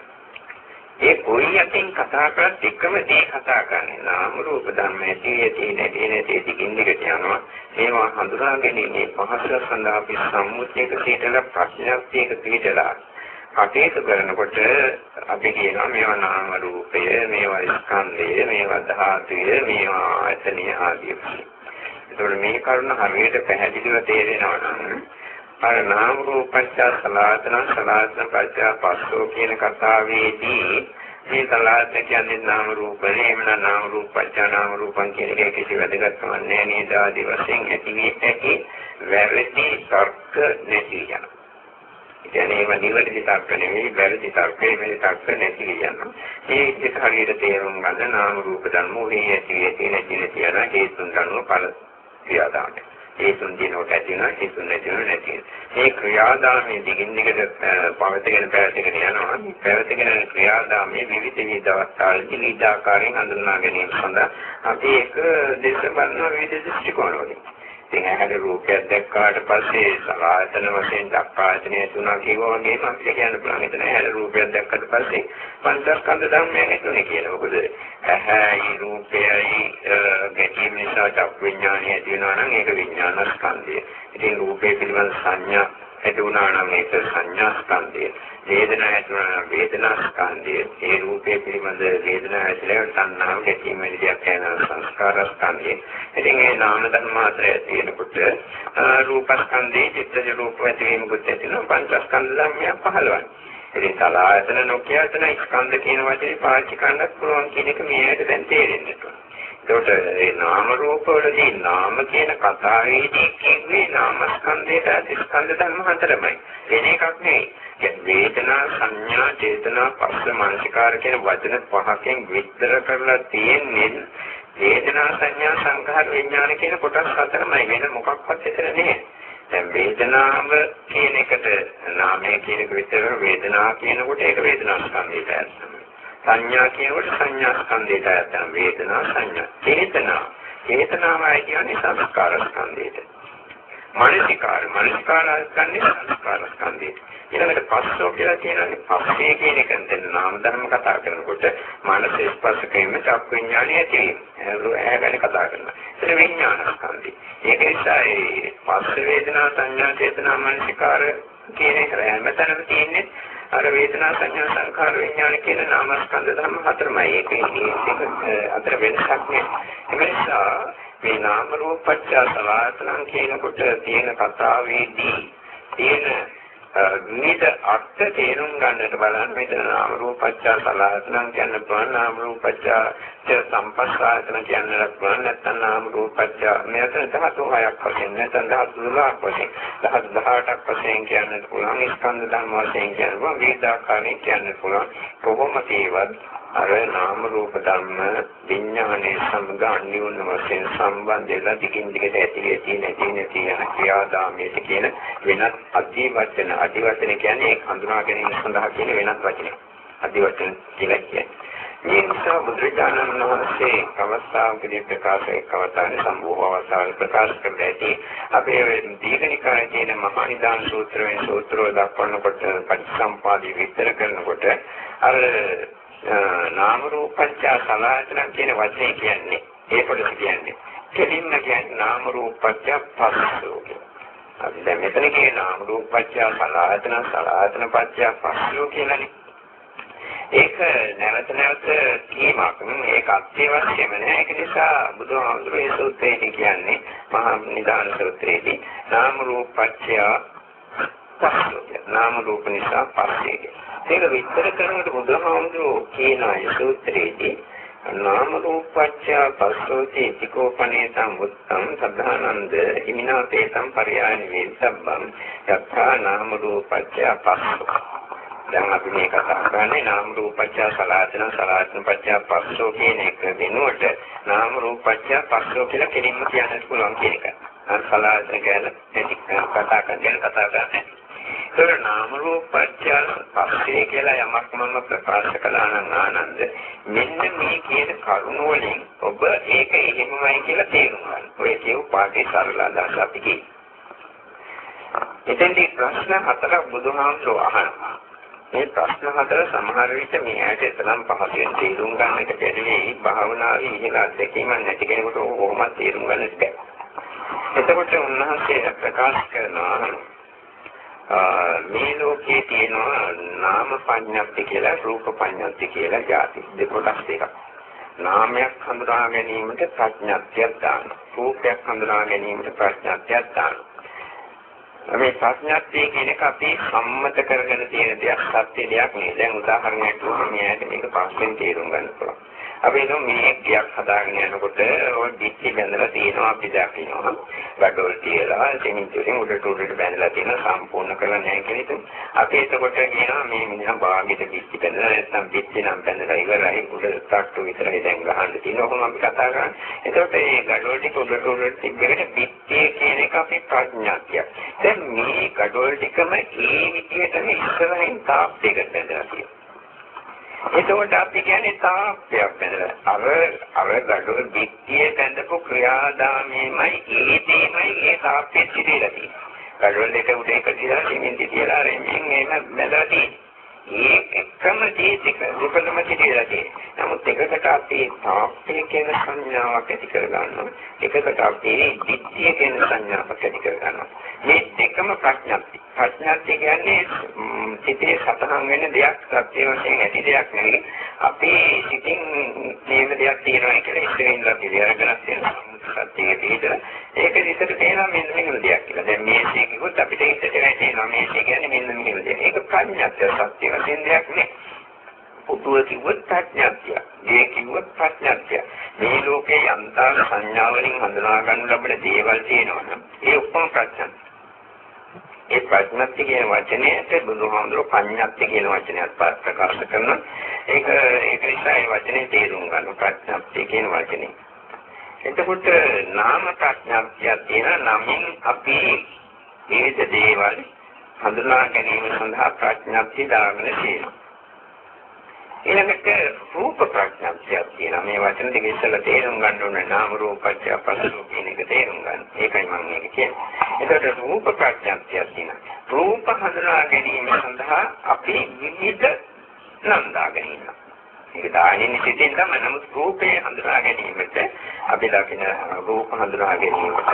ඒ කොයි යකින් කතා කරත් එකම දේ කතා කරන්නේ. නාම රූප ධර්ම ඇති ඇති නැති නැති දිගින් දිගට යනවා. මේවා හඳුනා ගැනීමේ පහසුව සඳහා අපි සම්මුතියක පිටලා ප්‍රශ්නයක් පිටලා. කටයුතු කරනකොට අපි කියනවා මේවා නාම රූපය මේවා ස්කන්ධය මේවා ධාතුය මේවා ආයතනය ආදී. ඒතකොට මේ කරුණ හරියට පැහැදිලිව තේරෙනවා නම් අර නාම රූපච්ඡ සලාතන සලාතන පච්ච පස්සෝ කියන කතාවේදී මේ සලාතන කියන්නේ නාම රූප නේමන නාම රූපච්ඡ නාම රූපං කියන එක කිසි වැදගත්කමක් නැහැ නේද ආදි වශයෙන් ඇති වී ඇති වැරදි තර්ක නැති යන. කියන්නේ ඒව නිවැරදි තර්ක නෙවෙයි වැරදි තර්ක නෙවෙයි තර්ක නැති යනවා. මේ දෙක හරියට තේරුම් ගන්න නාම රූප ධර්ම උනේ ඇති ඇති නැති නැති යන හේතුන් ගන්නව ඵල ක්‍රියාදාමයි. ඒ තුන් දිනකට ඇති වෙනවා ඒ තුන් නැති වෙනවා නැති වෙනවා. මේ ක්‍රියාදාමයේ දිගින් දිගට පවතගෙන පැවතගෙන යනවා. පැවතගෙන ක්‍රියාදාමයේ විවිධ විවිධ අවස්ථාවලදී විවිධ ආකාරයෙන් හඳුනා ගැනීම සඳහා අපි ඒක දේශ බලන විවිධ දෘෂ්ටි කෝණවලින් ඉතින් ඇහැට රූපයක් දැක්කාට පස්සේ සලආයතන වශයෙන් දක්පායතනය තුනක් කියනවා වගේම අපිට කියන්න පුළුවන් එතන ඇහැට රූපයක් දැක්කට පස්සේ පංචස්කන්ධ ධර්මයන් ඇතුළේ කියලා. මොකද ඇහැයි රූපයයි ගැටීම නිසා චක් විඥානය ඇති වෙනවා නම් ඒක විඥාන ස්කන්ධය. ඉතින් රූපේ පිළිබඳ සංඥා ඇති වුණා නම් ඒක සංඥා ස්කන්ධය. වේදනා ඇති වුණා නම් වේදනා ස්කන්ධය. ඒ රූපේ පිළිබඳ වේදනා ඇතිලා සංනාම ගැටීම විදියක් යන සංස්කාර ස්කන්ධය. ඉතින් ඒ නාම ධර්ම මාත්‍රය තියෙනකොට රූප ස්කන්ධේ චිත්තජ රූප ඇතිවීමකුත් ඇතිවෙනවා පංචස්කන්ධ ධර්මය පහළවන්නේ. ඉතින් සලආයතන නොකිය එතන ස්කන්ධ කියන වචනේ පාවිච්චි කරන්නත් පුළුවන් කියන එක මේකට දැන් තේරෙන්න ඕන. ඒකට ඒ නාම රූප වලදී නාම කියන කතාවේදී කිව්වේ නාමස්කන්ධයට අධිස්කන්ධ ධර්ම හතරමයි. වෙන එකක් නෙවෙයි. වේදනා සංඥා චේතනා පස්ස මානසිකාර කියන වචන පහකින් විස්තර කරලා තියෙන්නේ වේදනා සංඥා සංඛාර විඥාන කියන කොටස් හතරමයි වෙන මොකක්වත් එතන නෑ. දැන් වේදනාව කියන එකට නාමය කියන එක විතර වේදනා කියනකොට ඒක වේදනා ස්කන්ධයට ඇත්තම. සංඥා කියනකොට සංඥා ස්කන්ධයට ඇත්තම වේදනා සංඥා. චේතනා. චේතනාවයි කියන්නේ සංස්කාර ස්කන්ධයට. මනසිකාර මනසිකාර ස්කන්ධය සංස්කාර ස්කන්ධයට. ඊළඟට පස්සෝ කියලා කියන්නේ පස්සේ කියන එක දැන් නාම ධර්ම කතා කරනකොට මනස ස්පර්ශ කිරීම චක් විඥානය ඇති වීම. ඒ ගැන කතා කරනවා. ඒක විඥාන ස්කන්ධය. ඒක නිසා ඒ පස්ස වේදනා සංඥා චේතනා මනසිකාර කියන එක හැමතැනම තියෙන්නේ අර වේදනා සංඥා සංඛාර විඥාන කියන නාමස්කන්ධ ධර්ම හතරමයි. ඒක අතර වෙනසක් නෑ. ඒ නිසා මේ නාම රූපච්ඡ සලආතනං කියනකොට තියෙන කතාවේදී තියෙන විවිධ අර්ථ තේරුම් ගන්නට බලන්න මෙතන නාම රූපච්ඡ සලආතනං කියන්න පුළුවන් නාම රූපච්ඡ සම්පස්සායතන කියන්නත් පුළුවන් නැත්නම් නාම රූපච්ඡ මෙතන ධාතු හයක් වශයෙන් නැත්නම් ධාතු 12ක් වශයෙන් ධාතු 18ක් වශයෙන් කියන්නත් පුළුවන් ස්කන්ධ ධර්ම වශයෙන් කියන්න පුළුවන් විවිධාකාරයෙන් කියන්න පුළුවන්. කොහොම තේවත් අර නාම රූප ධර්ම විඥානයේ සමග අන්‍යෝන්‍ය වශයෙන් සම්බන්ධයලා දිගින් දිගට ඇති වෙති නැති නැති යන ක්‍රියාදාමයේ කියන වෙනත් අධිවචන අධිවචන කියන්නේ ඒ හඳුනා ගැනීම සඳහා කියන වෙනත් වචනයක්. අධිවචන කියලා කියන්නේ. මේ නිසා බුදුරජාණන් වහන්සේ අවස්ථාවකදී ප්‍රකාශ කවතානේ සම්බෝධ අවස්ථාවල ප්‍රකාශ කර ඇති අපේ දීඝනිකායේ තියෙන මහා නිදාන සූත්‍රයෙන් සූත්‍රය දක්වනකොට පටිච්චසම්පාදේ විස්තර කරනකොට අර නාම රූපච්ඡ සලආයතන කියන වචනේ කියන්නේ ඒ කොටස කියන්නේ. කෙලින්ම කියන්නේ නාම රූපච්ඡ පස්සෝ අපි දැන් මෙතන කියන නාම රූපච්ඡ සලආයතන සලආයතන පච්ඡ පස්සෝ කියලානේ. ඒක නැවත නැවත කීමක් ඒක අත්‍යවශ්‍යම නෑ. ඒක නිසා බුදුහාමුදුරේ සූත්‍රයේ කියන්නේ මහා නිදාන සූත්‍රයේදී නාම රූපච්ඡ පස්සෝ නාම රූප නිසා පස්සේ ඒක විස්තර කරනකොට බුදුහාමුදුරුවෝ කියන ආය සූත්‍රයේදී නාම රූපච්ඡ පස්සෝති චිකෝපනේ සම්මුත්තං සද්ධානන්ද හිමිනාතේතම් පරියාණ වේසබ්බම් යත්තා නාම රූපච්ඡ පස්සෝ දැන් අපි මේ කතා කරන්නේ නාම රූපච්ඡ සලආතන සලආතන පච්ඡ පස්සෝ කියන එක වෙනුවට නාම රූපච්ඡ පස්සෝ කියලා කෙලින්ම කියන්නත් පුළුවන් කියන එක. අර සලආතන ගැන කතා කරගෙන කතා කරන්නේ ඒතර නාම රූපච්ඡ පස්සේ කියලා යමක් මම ප්‍රකාශ කළා නම් ආනන්ද මෙන්න මේ කියන කරුණ වලින් ඔබ ඒක එහෙමමයි කියලා තේරුම් ගන්න. ඔය කියු පාඩේ සරල අදහස අපි කියේ. එතෙන්දී ප්‍රශ්න හතරක් බුදුහාමුදුරුවෝ අහනවා. මේ ප්‍රශ්න හතර සමහර විට මේ ඇයට තරම් පහසුවෙන් තේරුම් ගන්නට බැරි භාවනාවේ ඉහළ අත්දැකීමක් නැති කෙනෙකුට කොහොමද තේරුම් ගන්නට බැහැ. එතකොට උන්වහන්සේ ප්‍රකාශ කරනවා මේ ලෝකයේ තියෙනවා නාම පඤ්ඤප්ති කියලා රූප පඤ්ඤප්ති කියලා જાති දෙකොටස් දෙකක්. නාමයක් හඳුනා ගැනීමට ප්‍රඥාත්යක් දානවා. රූපයක් හඳුනා ගැනීමට ප්‍රඥාත්යක් දානවා. මේ ප්‍රඥාත්ය කියන එක අපි සම්මත කරගෙන තියෙන දෙයක් සත්‍ය දෙයක් නෙවෙයි. දැන් උදාහරණයක් දුන්නොත් මෙයාට මේක පස්සෙන් තේරුම් ගන්න පුළුවන්. අපි හිතමු මේ ගියක් හදාගෙන යනකොට ඔය පිටි බැඳලා තියෙනවා අපි දකිනවා. ගඩොල් තියලා සිමෙන්ති වලින් උඩට උඩට බැඳලා තියෙන සම්පූර්ණ කරලා නැහැ කියලා හිතමු. අපි එතකොට කියනවා මේ මිනිහා භාගෙට පිටි බැඳලා නැත්නම් පිටි නම් බැඳලා ඉවරයි උඩ තට්ටු විතරයි දැන් ගහන්න තියෙනවා. කොහොම අපි කතා කරන්නේ. එතකොට මේ ගඩොල් ටික උඩට උඩට තිබ්බෙකට පිටි කියන එක අපි ප්‍රඥාක්තිය. දැන් මේ ගඩොල් ටිකම ඒ විදිහටම ඉස්සරහින් තාප්පයකට බැඳලා තියෙනවා. එතකොට අපි කියන්නේ තාප්පයක් බඳලා. අර අර gadol දික්තිය බඳපු ක්‍රියාදාමයමයි ඒ දෙයමයි ඒ තාප්පෙත් ඉතිරිලා තියෙන්නේ. gadol එක උඩ එක දිලා සිමෙන්ති තියලා රෙමින් එහෙම බඳලා තියෙන්නේ. ඒ එකම දේශික රූපදම සිටිලා තියෙන්නේ. නමුත් එකකට අපි තාප්පය කියන සංඥාවක් ඇති කර ගන්නවා. එකකට අපි දිට්ඨිය කියන සංඥාවක් ඇති කර ගන්නවා. මේ දෙකම ප්‍රඥාප්තිය. ප්‍රඥාප්තිය කියන්නේ සිතේ සතහන් වෙන දෙයක් සත්‍ය වශයෙන් ඇති දෙයක් නෙවෙයි. අපි සිතින් මේව දෙයක් තියෙනවා කියලා ඉස්සෙල්ලා පිළිඅරගෙන තියෙනවා. සත්‍යයේ තියෙන ඒක විතර තේනවා මෙන්න මෙහෙම දෙයක් කියලා. දැන් මේකේ කිව්වොත් අපිට හිතට වැටෙනවා මේක කියන්නේ මෙන්න මෙහෙම දෙයක්. ඒක ප්‍රඥාප්තිය සත්‍ය වශයෙන් දෙයක් නෙවෙයි. පුදුව කිව්වොත් ප්‍රඥාප්තිය. මේ කිව්වොත් ප්‍රඥා ප්‍රඥාත්ය. මේ ලෝකේ යන්තා සංඥා වලින් හඳුනා ගන්න ලබන දේවල් තියෙනවා නම් ඒ ඔක්කොම ප්‍රඥාත්ය. ඒ ප්‍රඥප්ති කියන වචනයට බුදුහාමුදුරුවෝ පඤ්ඤප්ති කියන වචනයත් ප්‍රකාශ කරනවා. ඒක ඒක නිසා ඒ වචනේ තේරුම් ගන්න ප්‍රඥප්ති කියන වචනේ. එතකොට නාම ප්‍රඥප්තියක් තියෙන නමින් අපි විවිධ දේවල් හඳුනා ගැනීම සඳහා ප්‍රඥප්තිය දාගෙන තියෙනවා. ඊළඟට රූප ප්‍රඥාක්ෂයක් තියෙනවා. මේ වචන දෙක ඉස්සෙල්ලා තේරුම් ගන්න ඕනේ නාම රූපච්ඡ පස්සෝ කියන එක තේරුම් ගන්න. ඒකයි මම මේක කියන්නේ. එතකොට රූප ප්‍රඥාක්ෂයක් තියෙනවා. රූප හඳුනා ගැනීම සඳහා අපි විවිධ නම් දාගෙන ඉන්නවා. ඒක දාන්නේ සිටින් තමයි නමුත් රූපේ හඳුනා ගැනීමට අපි දකින රූප හඳුනා ගැනීමට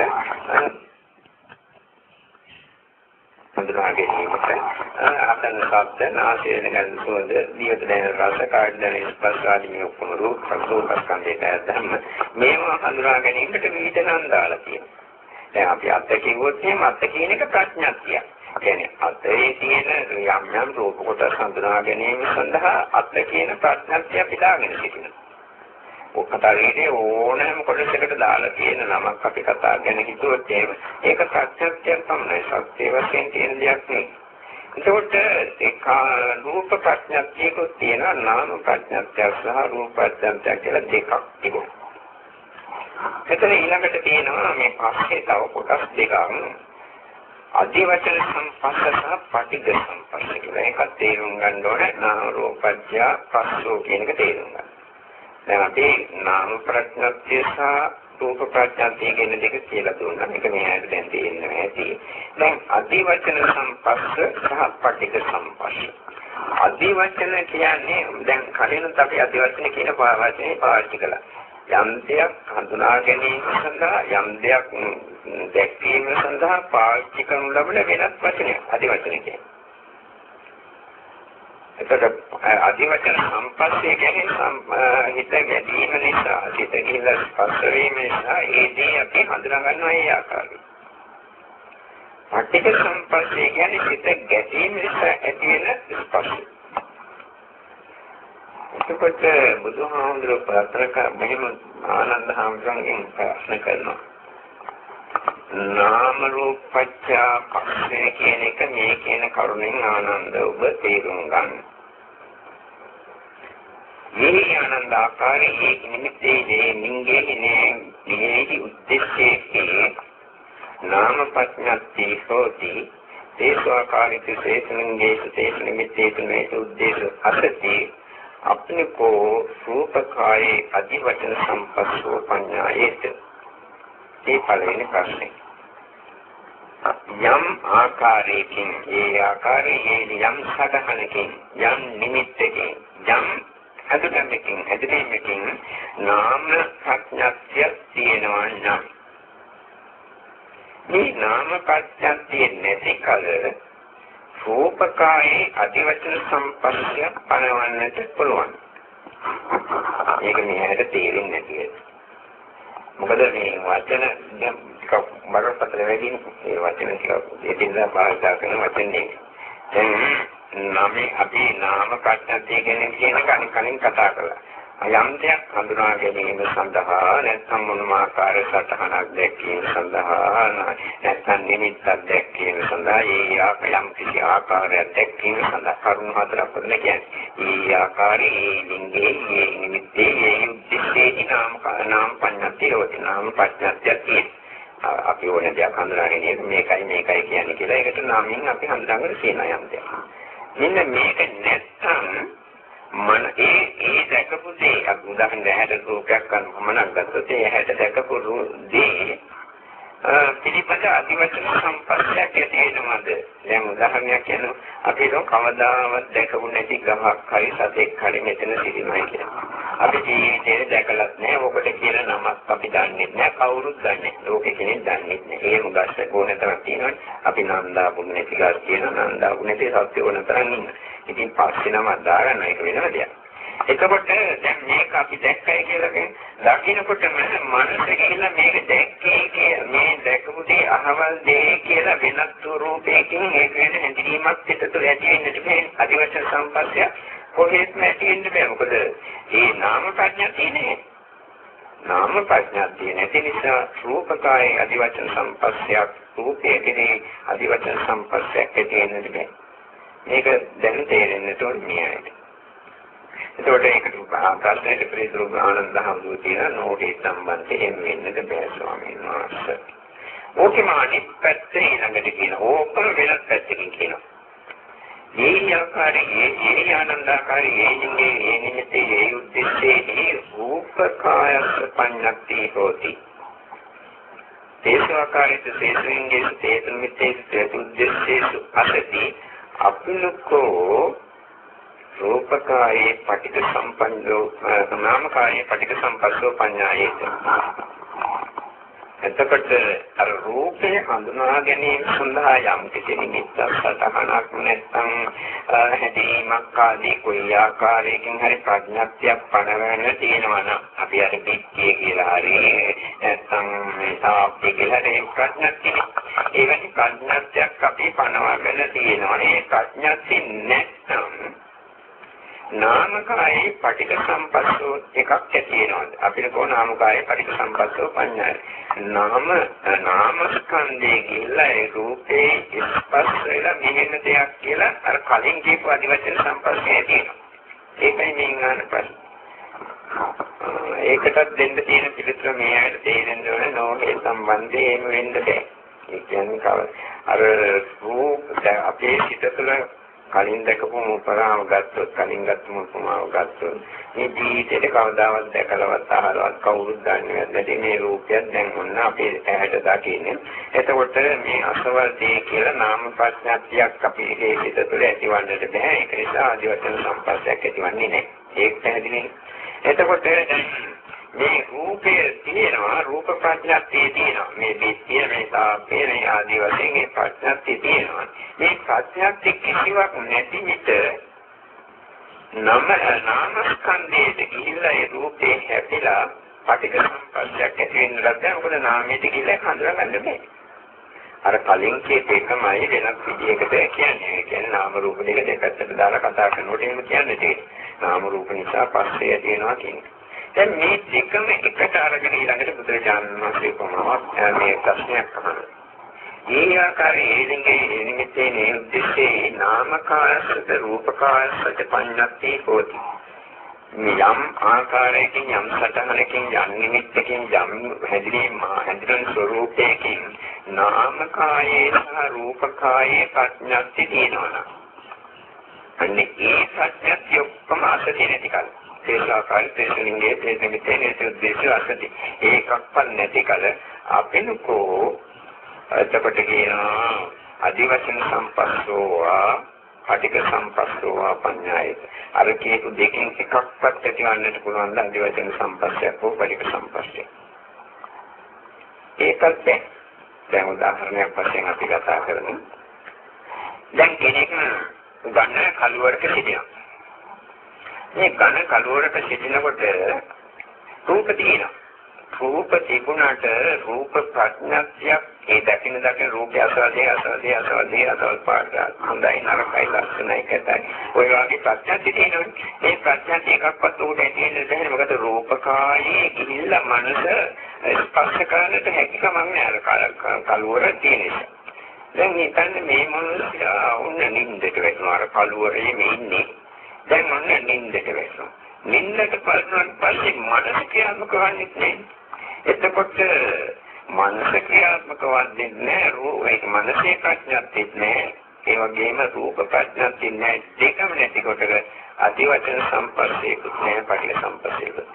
හඳුනා ගැනීමට අතන ශබ්ද නාසය වෙන සුවඳ දිවට දැනෙන රස කාය දැනෙන ස්පර්ශ ආදී මේ ඔක්කොම රූප සංස්කන්ධයට ධර්ම මේවා හඳුනා ගැනීමට විවිධ නම් දාලා තියෙනවා. දැන් අපි අත්ති කිව්වොත් එහෙම අත්ති කියන එක ප්‍රඥාක්තිය. කියන්නේ අතේ තියෙන යම් යම් රූප කොට හඳුනා ගැනීම සඳහා අත්ති කියන ප්‍රඥාක්තිය පිටාගෙන සිටිනවා. කතාවේදී ඕනෑම කොටසකට දාලා තියෙන නමක් අපි කතා ගැන හිතුවොත් ඒක ප්‍රත්‍යක්ෂයක් තමයි සත්‍ය වශයෙන් තියෙන දෙයක් නෙවෙයි. එතකොට ඒක රූප ප්‍රඥාක්තියකුත් තියෙනවා නාම ප්‍රඥාක්තිය සහ රූප ප්‍රඥාක්තිය කියලා දෙකක් තිබුණා. එතන ඊළඟට තියෙනවා මේ පස්සේ තව කොටස් දෙකක් අධිවචන සම්පස්ස සහ පටිඝ සම්පස්ස කියලා එකක් තේරුම් ගන්න ඕනේ නාම රූපඥා පස්සෝ කියන එක තේරුම් ගන්න. දැන් අපි නාම ප්‍රඥාත්‍ය සහ රූප ප්‍රඥාත්‍ය කියන දෙක කියලා දුන්නා. මේක මෙයාට දැන් තේරෙනවා ඇති. දැන් අධිවචන සම්පස්ස සහ පටික සම්පස්ස. අධිවචන කියන්නේ දැන් කලිනුත් අපි අධිවචන කියන වචනේ පාවිච්චි කළා. යම් දෙයක් හඳුනා ගැනීම සඳහා යම් දෙයක් දැක්වීම සඳහා පාවිච්චි කරනු ලබන වෙනත් වචනයක් අධිවචන කියන්නේ. එතකොට අධිවචන සම්පස්සේ කියන්නේ හිත ගැදීම නිසා හිත ගිහිල්ලා ස්පර්ශ වීම නිසා ඒදී අපි හඳුනා ගන්නවා ඒ ආකාරය. පටික සම්පස්සේ කියන්නේ හිත ගැදීම නිසා ඇති වෙන ස්පර්ශය. එතකොට බුදුහාමුදුරුවෝ ප්‍රාර්ථනා කර මෙහෙම ආනන්ද හාමුදුරන්ගෙන් ප්‍රශ්න කරනවා. නාම රූප පත්‍යා පක්ෂය කියන එක මේ කියන කරුණෙන් ආනන්ද ඔබ තේරුම් ගන්න. මේ ආනන්ද ආකාරයේ නිමිත්තේ නිංගේ නේ නිහේහි උද්දේශයේ නාම පඥාති හෝති දේශාකාරිත සේතනංගේ සේත නිමිත්තේ තුනේ උද්දේශ අසති අප්නේ කෝ රූපකායේ අධිවචන සම්පස්සෝ පඤ්ඤායේත. ඒ පළවෙනි ප්‍රශ්නේ. යම් ආකාරයකින් ඒ ආකාරයේ යම් සටහනකින් යම් නිමිත්තකින් යම් හඳුනනකින් හඳුනීමකින් නාම ප්‍රඥාත්‍ය තියෙනවා නම් මේ නාම ප්‍රඥාත්‍ය නැති කල රූපකායේ අධිවචන සම්පස්සය පනවන්නට පුළුවන්. ඒක මෙහෙට තේරෙන්නේ නැතිද? මොකද මේ වචන ටිකක් බරපතල වැඩි ඒ වචන ටික එදිනදා භාවිතා කරන වචන නේ. දැන් නාමේ අපි නාම ප්‍රඥාතිය ගැන කියන කණින් කණින් කතා කළා. යම් දෙයක් හඳුනා ගැනීම සඳහා නැත්නම් මොනම ආකාර සටහනක් දැක්වීම සඳහා නැත්නම් නිමිත්තක් දැක්වීම සඳහා ඒ ආකාරයම් කිසි ආකාරයක් දැක්වීම සඳහා කරුණු හතරක් වදින කියන්නේ. ඒ ආකාරයේ ලිංගේ ඒ නිමිත්තේ ඒ උද්දේශේ නාම නාම පඤ්ඤාතිය වති නාම පඤ්ඤාතිය තියෙනවා. අපි ඕන දෙයක් හඳුනාගෙන ඉන්නේ මේකයි මේකයි කියන්නේ කියලා ඒකට නමින් අපි හඳුනාගෙන තියෙන යම් දෙයක්. මෙන්න මේක නැත්තම් මන ඒ ඒ දැකපු දේ අපි උදාහරණ හැට රූපයක් ගන්න මනක් ගත්තොත් ඒ හැට දැකපු දේ පිළිපද අධිවචන සම්පස්සයක් ඇති වෙනවද? දැන් උදාහරණයක් කියනවා අපි ඒක කවදාවත් දැකපු නැති ගහක් හරි සතෙක් හරි මෙතන සිටිනවා කියලා. අපි ජීවිතේ දැකලත් නැහැ. ඔබට කියන නමක් අපි දන්නේ නැහැ. කවුරුත් දන්නේ නැහැ. ලෝකෙ කෙනෙක් දන්නේ නැහැ. ඒ මුගස්ස කොහොන තරම් තියෙනවනේ. අපි නන්දා බුන්නේ නැති ගස් කියන නන්දා බුන්නේ නැති සත්‍ය ඕන තරම් ඉන්න. ඉතින් පස්සේ නම දාගන්න එක වෙනම දෙයක්. එතකොට දැන් මේක අපි දැක්කයි කියලා කියන්නේ දකින්නකොටම මනස කියලා මේක දැක්කේ කියලා මේ දැකපු දේ අහවල් දේ කියලා වෙනත් රූපයකින් ඒක වෙන හැඳිනීමක් පිටතට ඇති වෙන්නට බෑ අදිවචන සම්පස්සය කොහෙත්ම ඇති වෙන්න බෑ මොකද මේ නාම ප්‍රඥා තියෙන්නේ නාම ප්‍රඥාතිය නැති නිසා රූපකායේ අදිවචන සම්පස්සයක් රූපයේ කෙරේ අදිවචන සම්පස්සයක් ඇති වෙන්නට බෑ. මේක දැන් තේරෙන්නට ඕනේ මේකට. එතකොට ඒකට ප්‍රශ්නෙට පිළිතුරු ආනන්ද හඳුු තියෙන නෝටි සම්බන්ධයෙන් වෙන්නද බෑ ස්වාමීන් වහන්සේ. ඕකේ මානිත් පැත්තේ ඊළඟට කියන ඕකම වෙනත් පැත්තකින් කියනවා. මේ ආකාරයේ ඒ ආනන්දාකාරයේ ඉන්නේ ඒ නිමිති ඒ උද්දේශයේ රූපකායස් පඤ්ඤක්ති හෝති. තේසවාකාරිත තේසුන්ගේ තේසු මිත්තේ තේසු උද්දේශේසු අසති අපිලකෝ රූපකායේ පටික සම්පන්නෝ නාමකායේ පටික සම්පස්සෝ පඤ්ඤායේත එතකොට අර රූපය හඳුනා ගැනීම සඳහා යම් කිසි නිමිත්තක් සතහනක් නැත්නම් හැදීමක් ආදී කොයි ආකාරයකින් හරි ප්‍රඥාත්යක් පණවන්න තියෙනවා නම් අපි අර පිටිය කියලා හරි නැත්නම් මේ තාප්පේ කියලා හරි ප්‍රඥාත්තිය. ඒ වගේ ප්‍රඥාත්යක් අපි පණවගෙන තියෙනවා. ඒ ප්‍රඥාත්ති නැත්නම් නාමකායේ පටික සම්පස්සෝ එකක් ඇති වෙනවා. අපිට කොහොම නාමකායේ පටික සම්පස්සෝ පඤ්ඤාය. නාම නාම ස්කන්ධයේ කියලා ඒ රූපේ ස්පර්ශ වෙලා මෙහෙම දෙයක් කියලා අර කලින් කියපු අදිවචන සම්පස්සේ තියෙනවා. ඒකයි මේ ගන්න ප්‍රශ්න. ඒකටත් දෙන්න තියෙන පිළිතුර මේ ඇයිද තේරෙන්න ඕනේ නෝහේ සම්බන්ධයෙන් වෙන්න බෑ. ඒ කියන්නේ අර රූප අපේ සිත තුළ කලින් දැකපු උපමාව ගත්තොත් කලින් ගත්ත උපමාව ගත්තොත් මේ ජීවිතේට කවදාවත් දැකලවත් අහලවත් කවුරුත් දන්නේ නැති මේ රූපයක් දැන් මොන අපේ ඇහැට දකින්නේ. එතකොට මේ අසවල් දේ කියලා නාම ප්‍රඥාතියක් අපේ හිත තුළ ඇතිවන්නට බෑ. ඒක නිසා ආදිවචන සම්පස්සයක් ඇතිවන්නේ නැහැ ඒක පැහැදිලි එතකොට මේ රූපයේ තියෙනවා රූප ප්‍රඥාත්තිය තියෙනවා මේ බිත්තිය මේ තාපේ මේ ආදී වශයෙන් මේ ප්‍රඥාත්තිය තියෙනවා මේ ප්‍රඥාත්තිය කිසිවක් නැති විට නම නාමස්කන්ධයේ ගිහිල්ලා ඒ රූපේ හැපිලා පටික සම්පස්සයක් ඇති වෙන්න ලද්දා මොකද නාමයට ගිහිල්ලා හඳුනා ගන්න බෑ අර කලින් කියප එකමයි වෙනත් විදිහකට කියන්නේ. ඒ කියන්නේ නාම රූප දෙක දෙපැත්තට දාලා කතා කරනකොට එහෙම කියන්නේ තියෙන්නේ. නාම රූප නිසා පස්සේ ඇති වෙනවා කියන්නේ. දැන් මේ දෙකම එකට අරගෙන ඊළඟට බුදුරජාණන් වහන්සේ කොහොමවත් මේ ප්‍රශ්නයක් අහනවා. මේ ආකාරයේ එළිඟේ නිමිත්තේ නිර්දිෂේ නාමකායසත රූපකායසත පඤ්ඤත්ති හෝති. යම් ආකාරයකින් යම් සටහනකින් යම් නිමිත්තකින් යම් හැදිරීම හැදිරෙන ස්වરૂපයකින් නාමකායේ සහ රූපකායේ ප්‍රඥාති තියෙනවා. අන්නේ ඒ ප්‍රඥාති ඔක්කොම අතේ නැති කල. තේසාකාරී තේසලින්ගේ තේසමිතේ නේසුද්දේශ අසති. ඒකක්වත් නැති කල අපෙනකෝ එතකොට කියනවා අදිවචන සම්පස්සෝවා පටික සම්පස්සෝවා පඤ්ඤායත. අර කියපු දෙකෙන් එකක්වත් ඇතිවන්නට පුළුවන් ද අදිවචන සම්පස්සයක් හෝ පටික සම්පස්සයක්. ඒකත් දැන් උදාහරණයක් වශයෙන් අපි කතා කරමු. දැන් කෙනෙක් ගන්න කලුවරක සිටිනවා. මේ ඝන කලවරක සිටිනකොට රූප තියෙනවා. රූප තිබුණාට රූප ප්‍රඥාක්තියක් ඒ දකින්න දකින්න රූපය අසවදී අසවදී අසවදී අසවල් පාට හොඳයි නරකයි ලස්සනයි කැතයි. ඔය වගේ ප්‍රඥාක්තිය තියෙනවා. මේ ප්‍රඥාක්තිය එකක්වත් උඩ ඇදෙන්නේ නැහැ. මොකද රූපකායේ ගිහිල්ලා මනස ස්පර්ශ කරන්නට හැකියාවක් නැහැ අර කලවර තියෙන නිසා. දැන් හිතන්නේ මේ මොනවාද උන්න නින්දට වැටෙනවා අර කලවරේ මේ ඉන්නේ දැන් ඔන්න නින්දට වැටෙනවා. නින්දට පස්සෙන් පස්සේ මනස ක්‍රියාත්මක වන්නේ නැහැ. එතකොට මනස ක්‍රියාත්මක වන්නේ නැහැ රූප ඒක මනසේ ප්‍රඥාත්තිත් නැහැ. ඒ වගේම රූප ප්‍රඥාත්තිත් නැහැ. දෙකම නැතිකොට අධිවචන සම්පස්සේකුත් නැහැ පටිඝ සම්පස්සේකුත්